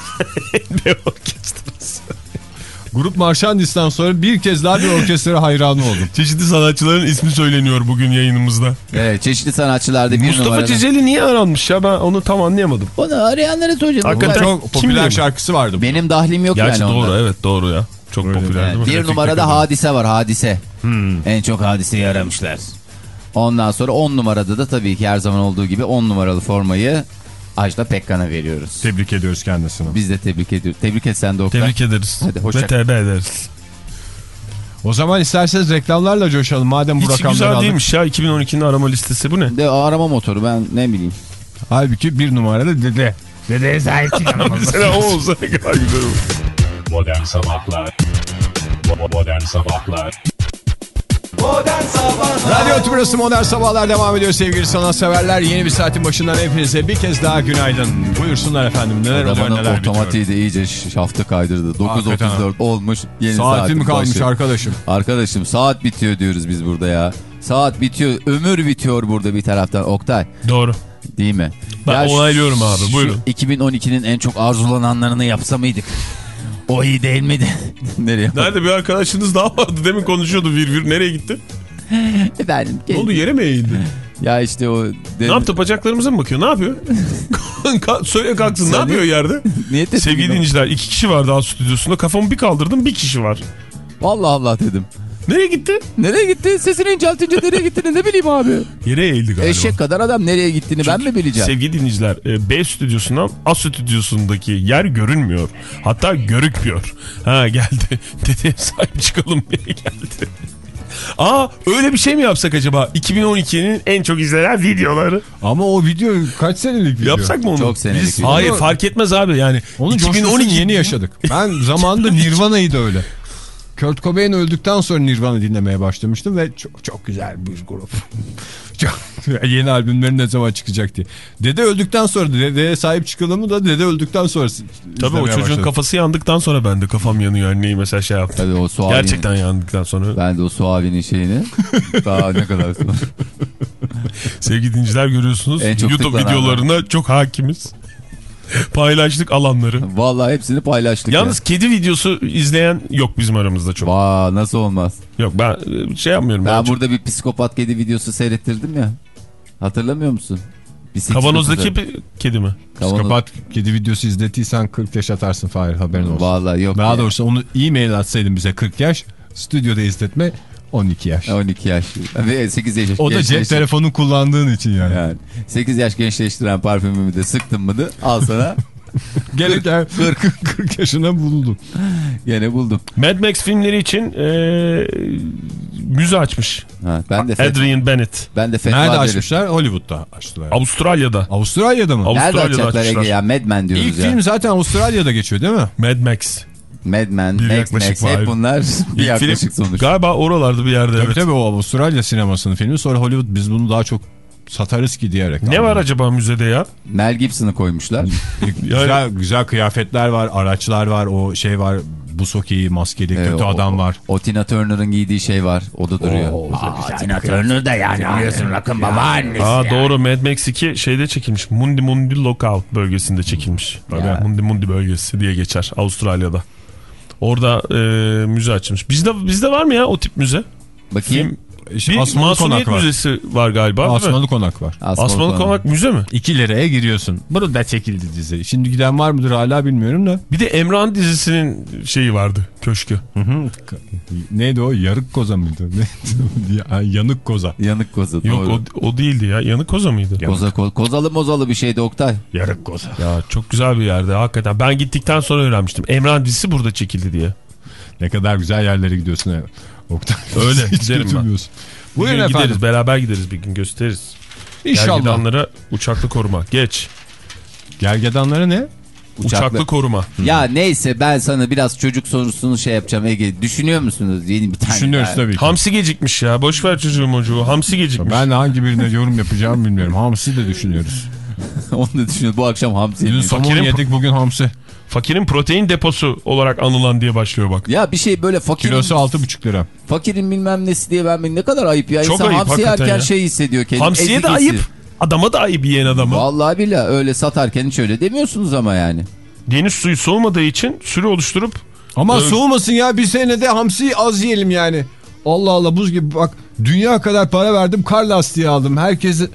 D: Enbe orkestrası.
E: Grup Marşandis'ten sonra bir kez daha bir orkestra hayranı oldum.
D: Çeşitli sanatçıların ismi söyleniyor bugün yayınımızda.
C: Evet çeşitli sanatçılarda bir
D: Mustafa
C: numarada.
D: Ciceli niye aranmış ya? Ben onu tam anlayamadım.
C: Onu arayanlara soracağım.
D: Hakikaten-
E: Çok popüler şarkısı vardı. bu.
C: Benim dahlim yok
D: Gerçi
C: yani
D: doğru
C: onda.
D: evet doğru ya. Çok
E: Öyle
D: popüler değil mi?
C: bir
E: Trafikte
C: numarada hadise var hadise.
D: Hmm.
C: En çok hadiseyi aramışlar. Ondan sonra 10 numarada da tabii ki her zaman olduğu gibi 10 numaralı formayı Ajda Pekkan'a veriyoruz.
E: Tebrik ediyoruz kendisini.
C: Biz de tebrik ediyoruz. Tebrik et sen de Oktay.
D: Tebrik ederiz.
C: Hadi, hoşça
D: Ve tebrik ederiz.
E: O zaman isterseniz reklamlarla coşalım. Madem bu
D: Hiç
E: rakamları
D: güzel
E: aldık.
D: değilmiş ya 2012'nin arama listesi bu ne?
C: De arama motoru ben ne bileyim.
E: Halbuki bir numarada dede. Dedeye sahip çıkamamız.
D: Mesela o olsa ne kadar güzel olur.
A: Modern Sabahlar Bo- Modern Sabahlar
E: Radyo Tümrüt'ü Modern Sabahlar devam ediyor sevgili sanatseverler. Yeni bir saatin başından hepinize bir kez daha günaydın. Buyursunlar efendim neler oluyor
C: Adamın
E: neler bitiyor.
C: otomatiği de iyice şaftı kaydırdı.
E: Hakikaten.
C: 9.34 olmuş. Yeni
E: Saati
C: saatin
E: mi kalmış
C: başı.
E: arkadaşım?
C: Arkadaşım saat bitiyor diyoruz biz burada ya. Saat bitiyor. Ömür bitiyor burada bir taraftan. Oktay
D: Doğru.
C: değil mi?
D: Ben
C: şu-
D: onaylıyorum abi, buyurun.
C: 2012'nin en çok arzulananlarını yapsa mıydık? O iyi değil miydi? Nereye?
D: Nerede bir arkadaşınız daha vardı demin konuşuyordu vir vir nereye gitti?
C: Efendim.
D: Ne oldu yere mi eğildi?
C: Ya işte o...
D: Ne yaptı bacaklarımıza mı bakıyor? Ne yapıyor? Söyle kalksın ne
C: Sen
D: yapıyor yerde?
C: Niye tedirgin
D: Sevgili dinleyiciler iki kişi var daha stüdyosunda. Kafamı bir kaldırdım bir kişi var.
C: Allah Allah dedim.
D: Nereye gitti?
C: Nereye gitti? Sesini inceltince nereye gittiğini ne bileyim abi.
D: Yere eğildi galiba.
C: Eşek kadar adam nereye gittiğini ben mi bileceğim?
D: Sevgili dinleyiciler e, B stüdyosundan A stüdyosundaki yer görünmüyor. Hatta görükmüyor. Ha geldi. Dedi sahip çıkalım diye geldi. Aa öyle bir şey mi yapsak acaba? 2012'nin en çok izlenen videoları.
E: Ama o video kaç senelik video?
D: Yapsak mı onu?
C: Çok senelik
D: Biz-
C: video.
D: Hayır fark etmez abi yani.
E: Onun 2012 yeni yaşadık. Ben zamanında Nirvana'yı da öyle. Kurt Cobain öldükten sonra Nirvana dinlemeye başlamıştım ve çok çok güzel bir grup. çok, yeni albümleri ne zaman çıkacak diye. Dede öldükten sonra dedeye sahip çıkalımı da dede öldükten sonra
D: Tabii o çocuğun
E: başladım.
D: kafası yandıktan sonra ben de kafam yanıyor anneyi mesela şey yaptım.
C: Tabii o suavinin.
D: Gerçekten yandıktan sonra.
C: Ben de o suavinin şeyini daha ne kadar sonra.
D: Sevgili dinleyiciler görüyorsunuz
C: En
D: YouTube videolarına çok hakimiz. Paylaştık alanları.
C: Vallahi hepsini paylaştık.
D: Yalnız
C: ya.
D: kedi videosu izleyen yok bizim aramızda çok.
C: Vaa nasıl olmaz?
D: Yok ben e, şey yapmıyorum.
C: Ben
D: Ben çok-
C: burada bir psikopat kedi videosu seyrettirdim ya. Hatırlamıyor musun?
D: Kavanozdaki bir kedi mi?
C: Kavanoz-
E: Psikopat kedi videosu izlettiysen 40 yaş atarsın Fahir haberin olsun.
C: Vallahi yok.
E: Daha
C: ya.
E: doğrusu onu e-mail atsaydın bize 40 yaş. Stüdyoda izletme 12 yaş.
C: 12 yaş. Ve 8 yaş.
E: O da cep telefonu kullandığın için yani.
C: Yani 8 yaş gençleştiren parfümümü de sıktım mı da al sana
E: Gelirken 40, 40 yaşına buldun.
C: gene buldum.
D: Mad Max filmleri için e, müze açmış.
C: Ha, ben de
D: Adrian Bennett.
C: ben de fetva
E: Nerede
C: derim.
E: açmışlar? Hollywood'da açtılar.
D: Avustralya'da.
E: Avustralya'da mı?
C: Nerede
D: Avustralya'da
C: açacaklar Ege ya? Mad Men diyoruz
E: İlk
C: ya.
E: film zaten Avustralya'da geçiyor değil mi?
D: Mad Max.
C: Mad Men,
D: Bir
C: Max
D: yaklaşık
C: Max hep bunlar bir yaklaşık
D: film
C: sonuç.
D: Galiba oralarda bir yerde
E: Tabii
D: evet.
E: tabii o Avustralya sinemasının filmi. Sonra Hollywood biz bunu daha çok satarız ki diyerek.
D: Ne var acaba müzede ya?
C: Mel Gibson'ı koymuşlar.
E: Güzel, güzel kıyafetler var, araçlar var, o şey var. Buz hokeyi, maskeli,
C: Ee,
E: kötü
C: o-
E: adam var.
C: O Tina Turner'ın giydiği şey var. O da duruyor.
G: Tina Turner da yani biliyorsun rock'ın babaannesi.
D: Aa doğru Mad Max 2 şeyde çekilmiş. Mundi Mundi Lookout bölgesinde çekilmiş.
C: Ya.
D: Mundi Mundi bölgesi diye geçer Avustralya'da. Orada e, müze açılmış. Bizde bizde var mı ya o tip müze?
C: Bakayım.
D: Film, bir
E: Asmalı
D: Masumiyet
E: Konak var.
D: Müzesi var galiba?
E: Asmalı Konak var.
C: Asmalı
D: Asmalı
C: Konak.
D: Konak müze mi?
E: 2 liraya giriyorsun. Burada çekildi dizi. Şimdi giden var mıdır hala bilmiyorum da.
D: Bir de Emrah'ın dizisinin şeyi vardı köşkü.
E: Neydi o? Yarık koza mıydı? Yanık koza.
C: Yanık koza.
D: Yok
C: doğru.
D: o, o değildi ya. Yanık Koza mıydı?
C: Koza, ko- kozalı mozalı bir şeydi Oktay.
E: Yarık koza.
D: Ya çok güzel bir yerde hakikaten. Ben gittikten sonra öğrenmiştim. Emrah'ın dizisi burada çekildi diye.
E: Ne kadar güzel yerlere gidiyorsun. Oktay.
D: Öyle,
E: Hiç
D: giderim ben.
E: Buyurun
D: gün
E: efendim.
D: gideriz beraber gideriz bir gün gösteririz.
E: İnşallah.
D: Gergedanlara uçaklı koruma. Geç.
E: Gergedanlara ne?
D: Uçaklı,
C: Uçaklı.
D: koruma.
C: Ya neyse ben sana biraz çocuk sorusunu şey yapacağım Ege. Düşünüyor musunuz? Yeni bir tane
E: Düşünüyoruz
C: daha.
E: tabii ki.
D: Hamsi gecikmiş ya. Boş ver çocuğu mocuğu. Hamsi gecikmiş.
E: Ben hangi birine yorum yapacağımı bilmiyorum. Hamsi de düşünüyoruz.
C: Onu da düşünüyorum. Bu akşam hamsi
E: Dün
C: yemeyiz.
E: somon yedik bugün hamsi.
D: Fakirin protein deposu olarak anılan diye başlıyor bak.
C: Ya bir şey böyle fakirin,
E: Kilosu 6,5 lira.
C: fakirin bilmem nesi diye ben ne kadar ayıp ya.
D: Çok
C: İnsan
D: ayıp
C: hamsi
D: hakikaten
C: yerken
D: ya.
C: şey hissediyor kendini.
D: Hamsiye
C: ezik
D: de ayıp. Adama da ayıp yiyen adamı.
C: Vallahi billahi öyle satarken hiç öyle demiyorsunuz ama yani.
D: Deniz suyu soğumadığı için sürü oluşturup
E: Ama
D: Evet.
E: soğumasın ya bir senede hamsi az yiyelim yani. Allah Allah buz gibi bak dünya kadar para verdim kar lastiği aldım. Herkesi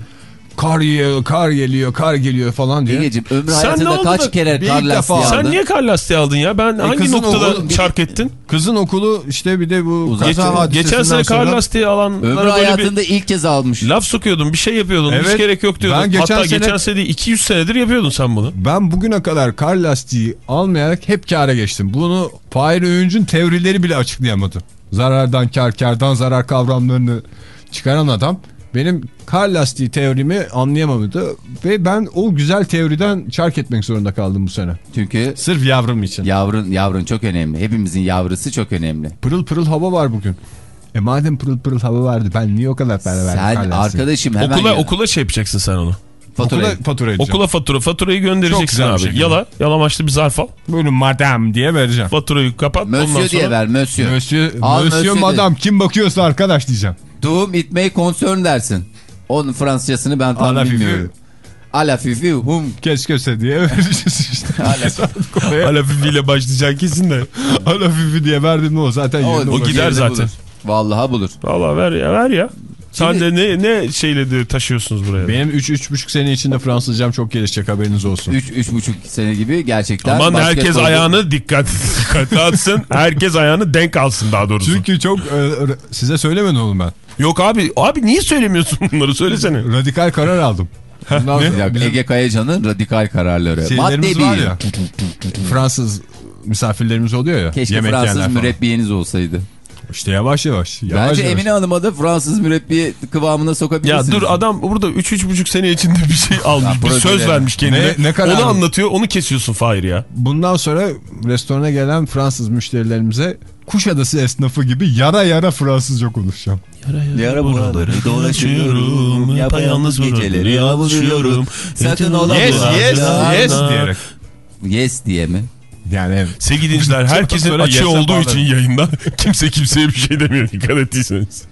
E: kar yiyor, kar geliyor, kar geliyor falan diye.
C: Egeciğim ömrü
D: Sen ne
C: hayatında kaç
D: da
C: kere
E: bir
C: kar lastiği aldın?
D: sen niye kar lastiği aldın ya? Ben hangi
E: kızın
D: noktada
E: oğlu-
D: çark ettin?
E: Kızın okulu işte bir de bu
C: Uzak-
E: kaza
C: Geçen-
E: hadisesinden
D: Geçen sene kar lastiği alanlara
C: Ömrü hayatında ilk kez almış.
D: bir laf sokuyordun. Bir şey yapıyordun. Hiç
E: Evet.
D: gerek yok diyordun.
E: Ben geçen
D: Hatta
E: sene-
D: geçen sene değil 200 senedir yapıyordun sen bunu.
E: Ben bugüne kadar kar lastiği almayarak hep kâra geçtim. Bunu Fahir Öğüncü'nün teorileri bile açıklayamadı. Zarardan kar, kardan zarar kavramlarını çıkaran adam benim kar lastiği teorimi anlayamadı ve ben o güzel teoriden çark etmek zorunda kaldım bu sene.
C: Çünkü
E: Sırf yavrum için.
C: yavrun yavrun çok önemli. Hepimizin yavrusu çok önemli.
E: Pırıl pırıl hava var bugün. E madem pırıl pırıl hava vardı ben niye o kadar para verdim
C: Sen arkadaşım hemen
D: Okula
C: ya-
D: okula şey yapacaksın sen onu.
C: faturayı.
E: Okula fatura edeceğim.
D: Okula fatura. Faturayı göndereceksin abi. Yala. Yalamaçlı bir zarf al.
E: Buyurun madam diye vereceğim.
D: Faturayı kapat. ondan
C: Monsieur
D: sonra...
C: diye ver monsieur.
E: Monsieur, monsieur,
C: monsieur
E: madam kim bakıyorsa arkadaş diyeceğim.
C: Doğum it may concern dersin. Onun Fransızcasını ben tam
E: A la fifi.
C: bilmiyorum. A la fifi hum.
E: Keşke diye vereceğiz işte.
D: Alafifiyle başlayacaksın kesin de.
E: Ala fifi diye verdim o zaten
C: O- o
D: gider zaten.
C: bulur. Vallahi bulur.
D: Valla ver ya ver ya. Sen de ne ne şeyle de taşıyorsunuz buraya?
E: Benim 3-3,5 sene içinde Fransızcam çok gelişecek haberiniz olsun.
C: 3-3,5 sene gibi gerçekten.
D: Aman herkes
C: basketbolda-
D: ayağını dikkat dikkatli atsın. herkes ayağını denk alsın daha doğrusu.
E: Çünkü çok e, size söylemedim oğlum ben.
D: Yok abi abi niye söylemiyorsun bunları söylesene.
E: Radikal karar aldım. Bundan
C: dakika,
E: bizim
C: Ege Kayacan'ın radikal kararları. Madde
E: var ya. Fransız misafirlerimiz oluyor ya.
C: Keşke
E: yemek
C: Fransız mürebbiyeniz olsaydı.
E: İşte yavaş yavaş. yavaş
C: Bence
E: yavaş.
C: Emine Hanım'a da Fransız mürebbiye kıvamına
D: Ya
C: sokabilirsiniz.
D: dur adam burada 3-3,5 sene içinde bir şey almış. bir söz vermiş kendine.
E: Ne- ne kadar-
D: onu anlatıyor onu kesiyorsun Fahir ya.
E: Bundan sonra restorana gelen Fransız müşterilerimize Kuşadası esnafı gibi yara yara Fransızca konuşacağım.
C: Yara buraları dolaşıyorum. Yapayalnız geceleri avunuyorum. Sakın ola
E: Yes yes yes diyerek.
C: Yes diye mi?
E: Yani evet.
D: Sevgili dinleyiciler herkesin
E: yese
D: olduğu
E: bağlı.
D: için yayında kimse kimseye bir şey demiyor dikkat ettiyseniz.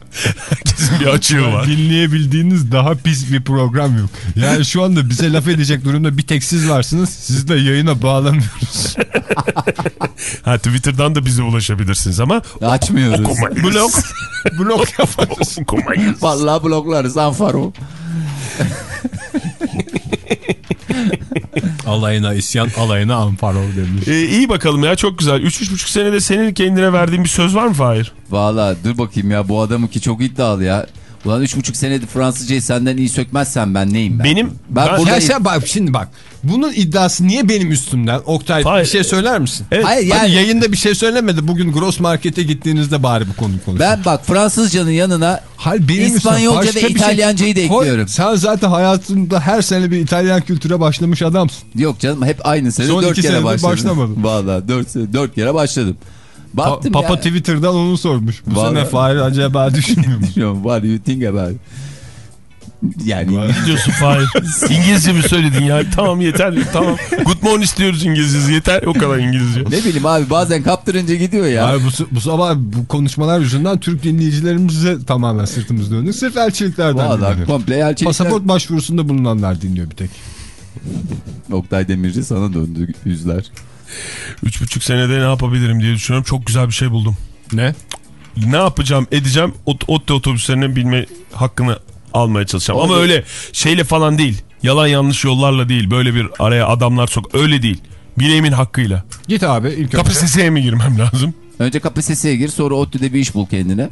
D: Herkesin bir açığı var.
E: Dinleyebildiğiniz daha pis bir program yok. Yani şu anda bize laf edecek durumda bir tek siz varsınız. Siz de yayına bağlamıyoruz.
D: Ha Twitter'dan da bize ulaşabilirsiniz ama
C: Açmıyoruz.
D: blok
E: Blok yaparız.
D: okumayız.
C: Vallahi bloklarız Anfaro.
E: alayına isyan, alayına amparo demiş.
D: Ee, iyi bakalım ya çok güzel. 3-3,5 senede senin kendine verdiğin bir söz var mı Fahir?
C: Valla dur bakayım ya bu adamınki çok iddialı ya. Ulan üç buçuk senedir Fransızcayı senden iyi sökmezsen ben neyim ben?
D: Benim
C: Ben
D: ben-
C: burada-
E: Ya sen bak şimdi bak. Bunun iddiası niye benim üstümden? Oktay
D: Hayır.
E: bir şey söyler misin?
D: Evet.
C: Hayır
E: Hadi
C: yani
E: yayında bir şey söylemedi. Bugün Gross Market'e gittiğinizde bari bu konuyu konuşun.
C: ben bak Fransızcanın yanına
E: Hayır, benim
C: İspanyolca ve
E: şey-
C: İtalyancayı da
E: Koy,
C: ekliyorum.
E: Sen zaten hayatında her sene bir İtalyan kültüre başlamış adamsın.
C: yok canım hep aynı sene
E: Son
C: dört
E: iki
C: kere
E: senedir
C: başladım.
E: başlamadım.
C: Valla dört, sene- dört kere başladım.
E: Pa- Papa
C: ya.
E: Twitter'dan onu sormuş. Bu
C: Vallahi.
E: sene Fahir acaba düşünmüyor mu?
C: Düşünüyorum, What do you think about it? Yani
D: Ne diyorsun Fahir? İngilizce mi söyledin ya? Tamam yeter. Tamam. Good morning istiyoruz İngilizce. Yeter o kadar İngilizce.
C: ne bileyim abi bazen kaptırınca gidiyor ya.
E: Abi bu, bu sabah bu konuşmalar yüzünden Türk dinleyicilerimize tamamen sırtımız döndük. Sırf elçiliklerden
C: Valla
E: dinleniyor.
C: komple elçilikler.
E: Pasaport başvurusunda bulunanlar dinliyor bir tek.
C: Oktay Demirci sana döndü yüzler.
D: Üç buçuk senede ne yapabilirim diye düşünüyorum. Çok güzel bir şey buldum.
E: Ne?
D: Ne yapacağım edeceğim ot ODTÜ otobüslerinin bilme hakkını almaya çalışacağım. Ama öyle şeyle falan değil. Yalan yanlış yollarla değil. Böyle bir araya adamlar sok. Öyle değil. Bileğimin hakkıyla.
E: Git abi ilk önce.
D: KPSS'ye mi girmem lazım?
C: Önce KPSS'ye gir sonra ODTÜ'de bir iş bul kendine.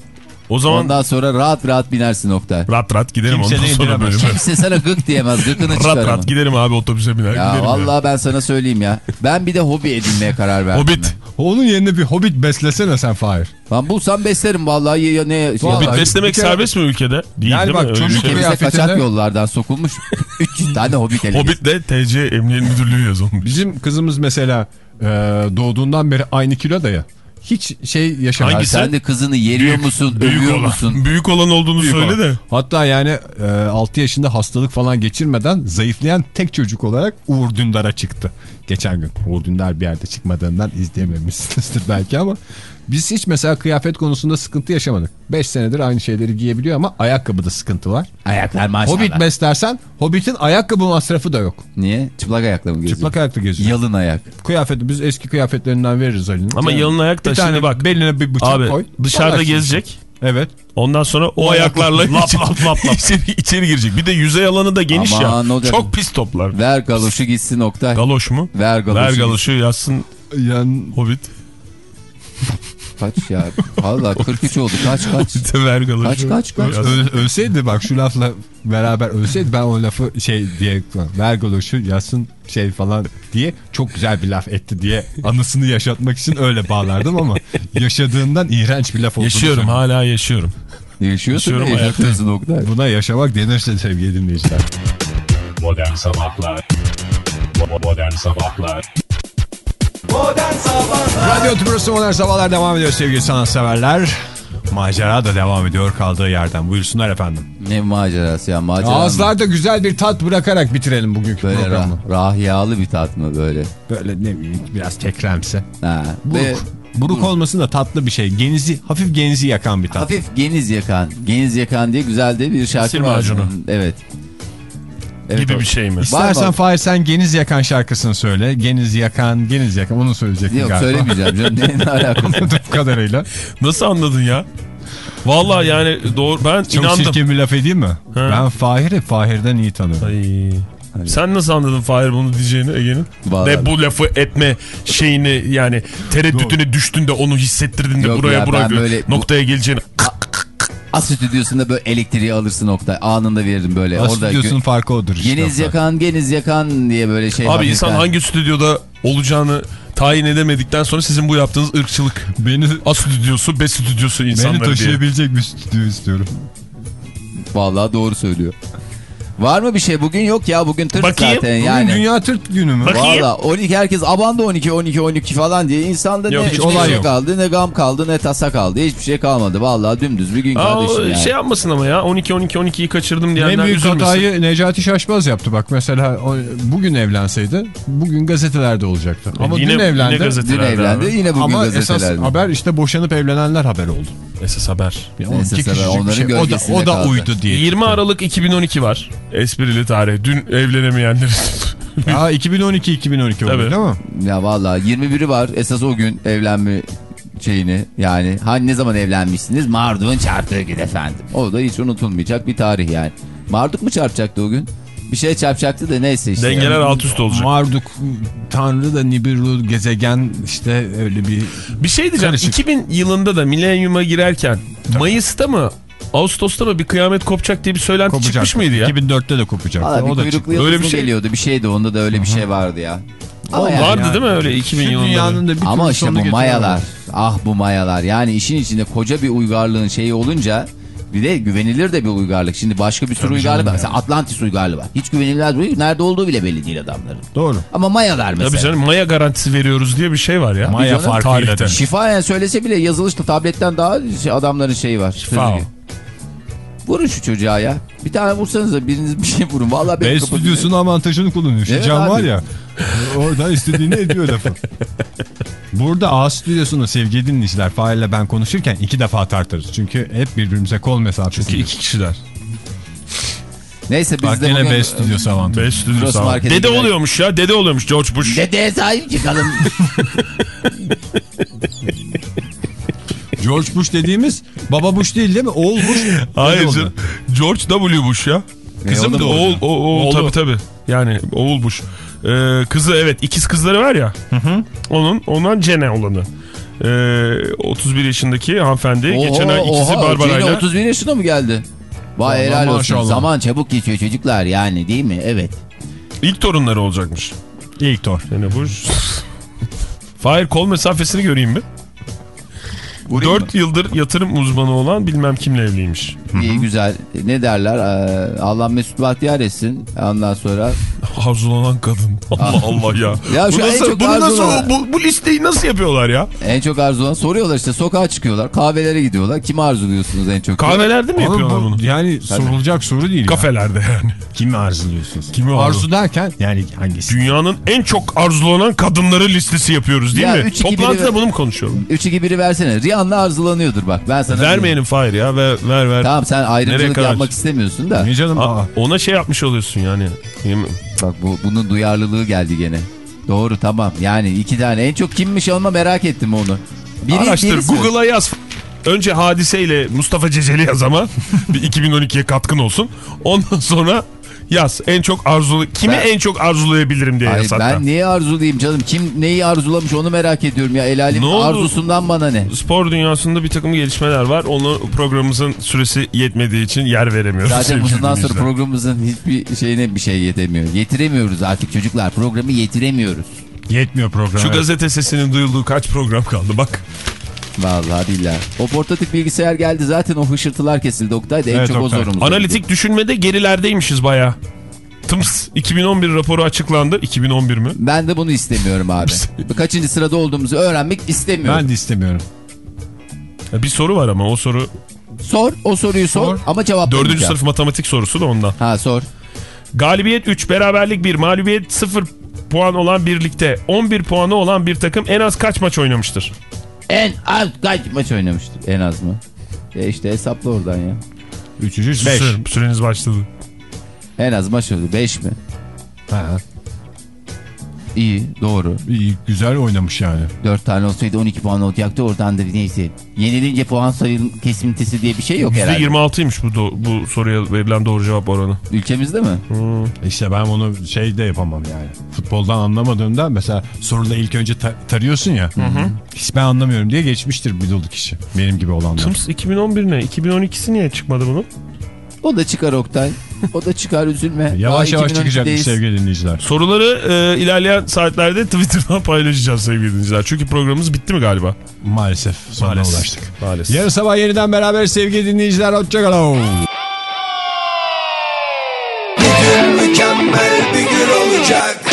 D: O zaman
C: Ondan sonra rahat rahat binersin Oktay.
D: rahat rahat giderim
E: Kimse
D: ondan sonra bölüme.
C: Kimse sana gık diyemez. Gıkını çıkar
D: Rahat rahat giderim abi otobüse biner.
C: Ya vallahi ben sana söyleyeyim ya. Ben bir de hobi edinmeye karar verdim.
D: Hobbit.
C: ya.
E: Onun yerine bir hobbit beslesene sen Fahir.
C: Ben bulsam beslerim vallahi ya ne
E: Vallahi.
D: Hobbit
C: ya,
D: beslemek
E: kere-
D: serbest mi ülkede? Değil
E: Yani
D: değil
E: bak
D: mi?
E: Çocuk
D: şey.
C: ülkemize
E: kıyafetinde-
C: kaçak yollardan sokulmuş 300 tane hobbit ele.
D: Hobbit de TC Emniyet Müdürlüğü yazılmış.
E: Bizim kızımız mesela e, doğduğundan beri aynı kiloda ya. Hiç şey yaşamadı.
D: Hangisi?
C: Sen de kızını yeriyor musun,
D: Büyük
C: övüyor
D: olan.
C: musun?
D: Büyük olan olduğunu
E: Büyük
D: söyle
E: olan.
D: de.
E: Hatta yani e, 6 yaşında hastalık falan geçirmeden zayıflayan tek çocuk olarak Uğur Dündar'a çıktı. Geçen gün. Uğur Dündar bir yerde çıkmadığından izleyememişsinizdir belki ama biz hiç mesela kıyafet konusunda sıkıntı yaşamadık. 5 senedir aynı şeyleri giyebiliyor ama ayakkabıda sıkıntı var.
C: Ayaklar maşallah.
E: Hobbit beslersen Hobbit'in ayakkabı masrafı da yok.
C: Niye? Çıplak ayakla mı geziyor?
E: Çıplak ayakta geziyor.
C: Yalın ayak.
E: Kıyafeti biz eski kıyafetlerinden veririz Ali'nin.
D: Ama
E: Yani
D: yalın ayak da
E: bir
D: şimdi
E: tane
D: bak.
E: beline bir bıçak
D: Abi
E: koy.
D: dışarıda gezecek.
E: Evet.
D: Ondan sonra o, ayaklarla
E: lap lap lap lap.
D: içeri, içeri girecek. Bir de yüzey alanı da geniş
C: Aman,
D: ya.
C: olacak?
D: Çok pis toplar.
C: Ver galoşu gitsin Oktay.
D: Galoş mu?
C: Ver galoşu.
D: Ver galoşu yazsın
E: Yani
D: Hobbit.
C: Kaç ya? Valla 43 oldu. Kaç kaç?
D: Ver galoşu.
C: Kaç, kaç, kaç?
E: Öl- ölseydi bak şu lafla beraber ölseydi ben o lafı şey diye ver galoşu yazsın şey falan diye çok güzel bir laf etti diye anısını yaşatmak için öyle bağlardım ama yaşadığından iğrenç bir laf olduğunu
D: Yaşıyorum hala yaşıyorum.
C: Yaşıyorsun
D: Yaşıyorum,
C: ve yaşatıyorsun Oktay.
E: Buna yaşamak denirse sevgili dinleyiciler.
A: Modern Sabahlar Bo- Modern Sabahlar
E: Radyo Tübrüsü Modern Sabahlar devam ediyor sevgili sanatseverler. Macera da devam ediyor kaldığı yerden. Buyursunlar efendim.
C: Ne macerası ya macera mı?
E: Ağızlarda güzel bir tat bırakarak bitirelim bugünkü
C: Böyle
E: programı.
C: rah, rahiyalı bir tat mı böyle?
E: Böyle ne bileyim biraz kekremsi.
C: Ha. Ve
E: Buruk. Buruk olması da tatlı bir şey. Genizi, hafif genizi yakan bir tat.
C: hafif geniz yakan. Geniz yakan diye güzel de bir şarkı
D: Sil
C: var.
D: macunu.
C: Evet. Evet,
D: gibi
C: o-
D: bir şey mi?
E: İstersen Fahir sen Geniz Yakan şarkısını söyle. Geniz Yakan, Geniz Yakan onu söyleyecektin
C: Yok
E: galiba.
C: söylemeyeceğim canım. Ne, ne alakası?
E: Anladığım kadarıyla.
D: Nasıl anladın ya? Vallahi yani doğru ben
E: Çok
D: inandım.
E: çirkin bir laf edeyim mi?
D: Ha.
E: Ben Fahir'i Fahir'den iyi tanıyorum.
D: Ay. Sen nasıl anladın Fahir bunu diyeceğini Ege'nin? Ve bu lafı etme şeyini yani tereddütüne düştün de onu hissettirdin de
C: Yok
D: buraya
C: ya,
D: buraya
C: böyle-
D: noktaya geleceğini.
C: As stüdyosunda böyle elektriği alırsın nokta. Anında veririm böyle.
E: As
C: Orada
E: stüdyosunun farkı odur işte.
C: Geniz yakan, geniz yakan diye böyle şey.
D: Abi
C: hafiften-
D: insan hangi stüdyoda olacağını tayin edemedikten sonra sizin bu yaptığınız ırkçılık.
E: Beni,
D: A stüdyosu, B stüdyosu
E: beni
D: insanları diye.
E: taşıyabilecek bir stüdyo istiyorum.
C: Vallahi doğru söylüyor. Var mı bir şey? Bugün yok ya. Bugün tırt
D: Bakayım.
C: zaten
E: Bugün
C: yani.
E: Dünya Tırt Günü mü?
D: Bakayım.
C: Valla 12 herkes abanda 12 12 12 falan diye insanda
D: Yok,
C: ne
D: hiç
E: olay
C: şey
E: yok.
C: kaldı ne gam kaldı ne tasa kaldı hiçbir şey kalmadı Vallahi dümdüz bir gün
D: Aa,
C: kardeşim yani.
D: şey yapmasın ama ya 12 12 12'yi kaçırdım diyenler
E: En büyük
D: üzülmesin.
E: hatayı Necati Şaşmaz yaptı bak mesela o, bugün evlenseydi bugün gazetelerde olacaktı. Ama
D: yine,
E: dün evlendi.
D: Yine
C: Dün evlendi
D: abi.
C: yine bugün
E: ama esas
C: gazetelerde.
E: haber işte boşanıp evlenenler haber oldu.
D: Esas haber.
E: Kişilik bir
C: onların
E: şey. O da,
C: gölgesinde
E: o da
C: kaldı.
E: uydu diye.
D: 20 Aralık 2012 var. Esprili tarih. Dün evlenemeyenler.
E: Ha 2012 2012 oldu
D: Tabii.
E: değil mi?
C: Ya vallahi 21'i var esas o gün evlenme şeyini yani hani ne zaman evlenmişsiniz Marduk'un çarptığı gün efendim. O da hiç unutulmayacak bir tarih yani. Marduk mu çarpacaktı o gün? Bir şey çarpacaktı da neyse işte.
D: Dengeler alt üst olacak.
E: Marduk Tanrı da Nibiru gezegen işte öyle bir
D: Bir şey diyeceğim.
E: Karışık.
D: 2000 yılında da milenyuma girerken Mayıs'ta mı Ağustos'ta mı bir kıyamet kopacak diye bir söylenti
E: kopacak.
D: çıkmış mıydı ya?
E: 2004'te de kopacaktı.
C: Valla bir
E: o da çıktı.
D: Öyle bir şey-
C: geliyordu bir şeydi onda da öyle bir şey vardı ya. Ama, yani-
D: Vardı
E: Yani-
D: değil mi öyle 2000
E: Şu
D: yılında?
E: dünyanın da bir
C: Ama işte bu mayalar ah bu mayalar yani işin içinde koca bir uygarlığın şeyi olunca bir de güvenilir de bir uygarlık. Şimdi başka bir sürü uygarlık var. Mesela Atlantis uygarlığı var. Hiç güvenilir değil. Nerede olduğu bile belli değil adamların.
E: Doğru.
C: Ama mayalar mesela.
D: Tabii canım Maya garantisi veriyoruz diye bir şey var ya.
E: Maya farkıyla.
C: Şifayen söylese bile yazılışta tabletten daha şey- adamların şeyi var.
D: Şifa.
C: Vurun şu çocuğa ya. Bir tane vursanız da biriniz bir şey vurun. Vallahi ben
E: stüdyosunun avantajını kullanıyor. Şu
C: Evet
E: cam
C: abi.
E: var ya. Oradan istediğini ediyor lafı. Burada A stüdyosunda sevgili dinleyiciler Fahir'le ben konuşurken iki defa tartarız. Çünkü hep birbirimize kol mesafesi.
D: Çünkü iki kişiler.
C: Neyse biz
E: Bak
C: de
E: yine
C: bugün...
E: B stüdyosu avantajı.
D: B stüdyosu
C: Cross
D: abi.
C: Market'e
D: Dede
C: girer-
D: oluyormuş ya. Dede oluyormuş George Bush.
C: Dedeye sahip çıkalım.
E: George Bush dediğimiz baba Bush değil değil mi? Oğul Bush.
D: Hayır canım. George W. Bush ya. Kızım
C: o da
D: oğul, o, oğul, tabii tabii. Yani oğul Bush. Ee, kızı evet ikiz kızları var ya. Onun ondan Cene olanı. Ee, 31 yaşındaki hanımefendi. Geçen ay ikisi Barbara'yla.
C: 31 yaşına mı geldi? Vay
E: Vallahi
C: helal olsun.
E: maşallah.
C: Zaman çabuk geçiyor çocuklar yani değil mi? Evet.
D: İlk torunları olacakmış.
E: İlk tor.
D: Cene Bush. Fahir kol mesafesini göreyim mi? 4 yıldır yatırım uzmanı olan bilmem kimle evliymiş.
C: İyi güzel. Ne derler? Ee, Allah Mesut Bahtiyar etsin. Ondan sonra
D: Arzulanan kadın. Allah Allah ya.
C: Ya
D: bu
C: şu en
D: nasıl,
C: çok
D: bunu nasıl, bu, bu listeyi nasıl yapıyorlar ya?
C: en çok arzulanan soruyorlar işte sokağa çıkıyorlar. Kahvelere gidiyorlar. Kimi arzuluyorsunuz en çok?
D: Kahvelerde mi yapıyorlar
E: bu
D: bunu?
E: yani sorulacak soru değil. ya.
D: Kafelerde yani.
E: Kimi arzuluyorsunuz?
D: Kimi arzu-
E: Arzu derken yani hangisi?
D: Dünyanın en çok arzulanan kadınları listesi yapıyoruz değil
C: Ya,
D: mi? Toplantıda
C: biri-
D: bunu mu konuşuyorlar?
C: 3 2 1'i versene. Rihanna arzulanıyordur bak. Ben sana
D: Vermeyelim Fahir ya ver ver. ver.
C: Tamam sen
D: Nereye
C: ayrımcılık yapmak istemiyorsun da.
E: Ne canım?
D: Aa, ona şey yapmış oluyorsun yani.
C: Bak bu, bunun duyarlılığı geldi gene. Doğru tamam. Yani iki tane. En çok kimmiş olma merak ettim onu. Biri,
D: Araştır Google'a yaz. Önce hadiseyle Mustafa Ceceli yaz ama bir 2012'ye katkın olsun. Ondan sonra yaz. En çok arzulu kimi
C: Ben-
D: en çok arzulayabilirim diye
C: Ay,
D: yaz hatta.
C: ben niye arzulayayım canım? Kim neyi arzulamış onu merak ediyorum ya. El alem
D: Ne oldu?
C: arzusundan bana ne?
D: Spor dünyasında bir takım gelişmeler var. Onu programımızın süresi yetmediği için yer veremiyoruz.
C: Zaten bundan sonra programımızın hiçbir şeyine bir şey yetemiyor. Yetiremiyoruz artık çocuklar. Programı yetiremiyoruz.
E: Yetmiyor program.
D: Şu
E: evet.
D: gazete sesinin duyulduğu kaç program kaldı bak.
C: Vallahi billahi. O portatif bilgisayar geldi zaten o hışırtılar kesildi Oktay da en
E: Evet,
C: çok o
E: Oktay.
C: zorumuz.
D: Analitik düşünmede gerilerdeymişiz baya. Tıms 2011 raporu açıklandı. 2011 mi?
C: Ben de bunu istemiyorum abi. Kaçıncı sırada olduğumuzu öğrenmek istemiyorum.
E: Ben de istemiyorum.
D: Bir soru var ama o soru
C: Sor o soruyu sor,
E: Sor.
C: ama cevap
D: 4.
C: vereceğim.
D: sınıf matematik sorusu da ondan.
C: Ha sor.
D: Galibiyet 3, beraberlik 1, mağlubiyet 0 puan olan birlikte 11 puanı olan bir takım en az kaç maç oynamıştır?
C: En az kaç maç oynamıştır? En az mı? Ya işte hesapla oradan ya.
E: Üçüncü beş.
D: Süre- Süreniz başladı.
C: En az maç oldu. 5 mi?
E: Ha.
C: İyi doğru.
E: İyi, güzel oynamış yani.
C: 4 tane olsaydı 12 puan olacaktı. Oradan da neyse. Yenilince puan sayın kesintisi diye bir şey yok herhalde.
D: %26'ymış bu, do- bu soruya verilen doğru cevap oranı.
C: Ülkemizde mi?
E: İşte ben onu şey de yapamam yani. Futboldan anlamadığımdan mesela soruda ilk önce ta- tarıyorsun ya. Hiç ben anlamıyorum diye geçmiştir bir dolu kişi. Benim gibi olanlar.
D: Tımс 2011 ne? 2012'si niye çıkmadı bunun?
C: O da çıkar Oktay. O da çıkar üzülme.
E: Yavaş
C: Daha
E: yavaş çıkacakmış sevgili dinleyiciler.
D: Soruları e, ilerleyen saatlerde Twitter'dan paylaşacağım sevgili dinleyiciler. Çünkü programımız bitti mi galiba?
E: Maalesef.
D: Maalesef.
E: ulaştık.
D: Maalesef.
E: Yarın sabah yeniden beraber sevgili dinleyiciler. Hoşçakalın. Bir gün mükemmel bir gün olacak.